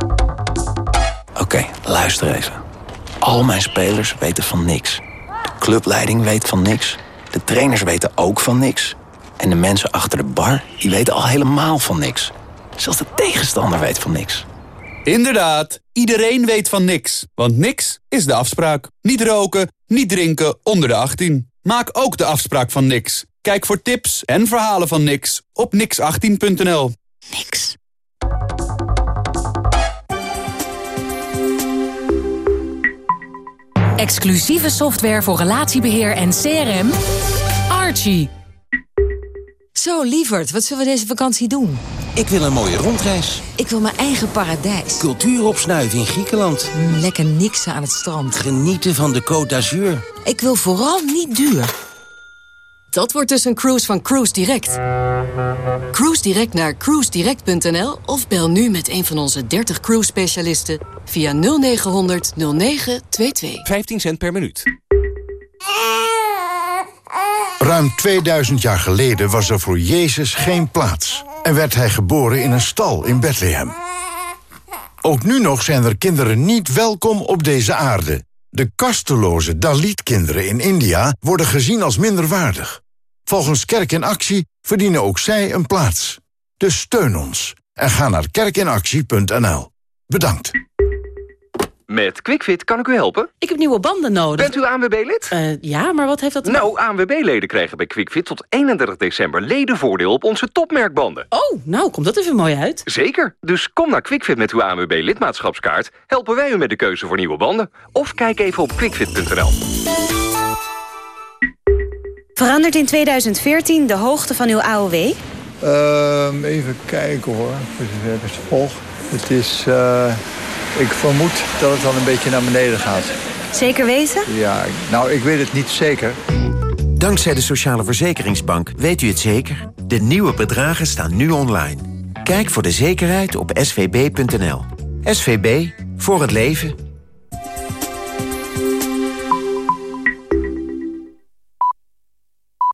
Oké, okay, luister even. Al mijn spelers weten van niks. De clubleiding weet van niks. De trainers weten ook van niks. En de mensen achter de bar, die weten al helemaal van niks. Zelfs de tegenstander weet van niks. Inderdaad, iedereen weet van niks. Want niks is de afspraak. Niet roken, niet drinken onder de 18. Maak ook de afspraak van niks. Kijk voor tips en verhalen van niks op nix18.nl. Niks. Exclusieve software voor relatiebeheer en CRM. Archie. Zo, lieverd, wat zullen we deze vakantie doen? Ik wil een mooie rondreis. Ik wil mijn eigen paradijs. Cultuur opsnuiven in Griekenland. Mm, lekker niksen aan het strand. Genieten van de Côte d'Azur. Ik wil vooral niet duur. Dat wordt dus een cruise van Cruise Direct. Cruise Direct naar cruisedirect.nl of bel nu met een van onze 30 cruise specialisten via 0900 0922. 15 cent per minuut. Ruim 2000 jaar geleden was er voor Jezus geen plaats. En werd hij geboren in een stal in Bethlehem. Ook nu nog zijn er kinderen niet welkom op deze aarde. De kasteloze Dalit-kinderen in India worden gezien als minderwaardig. Volgens Kerk in Actie verdienen ook zij een plaats. Dus steun ons en ga naar kerkinactie.nl. Bedankt. Met QuickFit kan ik u helpen. Ik heb nieuwe banden nodig. Bent u ANWB-lid? ja, maar wat heeft dat... Nou, ANWB-leden krijgen bij QuickFit tot 31 december ledenvoordeel op onze topmerkbanden. Oh, nou, komt dat even mooi uit. Zeker. Dus kom naar QuickFit met uw ANWB-lidmaatschapskaart. Helpen wij u met de keuze voor nieuwe banden. Of kijk even op quickfit.nl. Verandert in 2014 de hoogte van uw AOW? Ehm, even kijken hoor. Het is... eh, ik vermoed dat het dan een beetje naar beneden gaat. Zeker weten? Ja, nou, ik weet het niet zeker. Dankzij de Sociale Verzekeringsbank weet u het zeker. De nieuwe bedragen staan nu online. Kijk voor de zekerheid op svb.nl. SVB, voor het leven.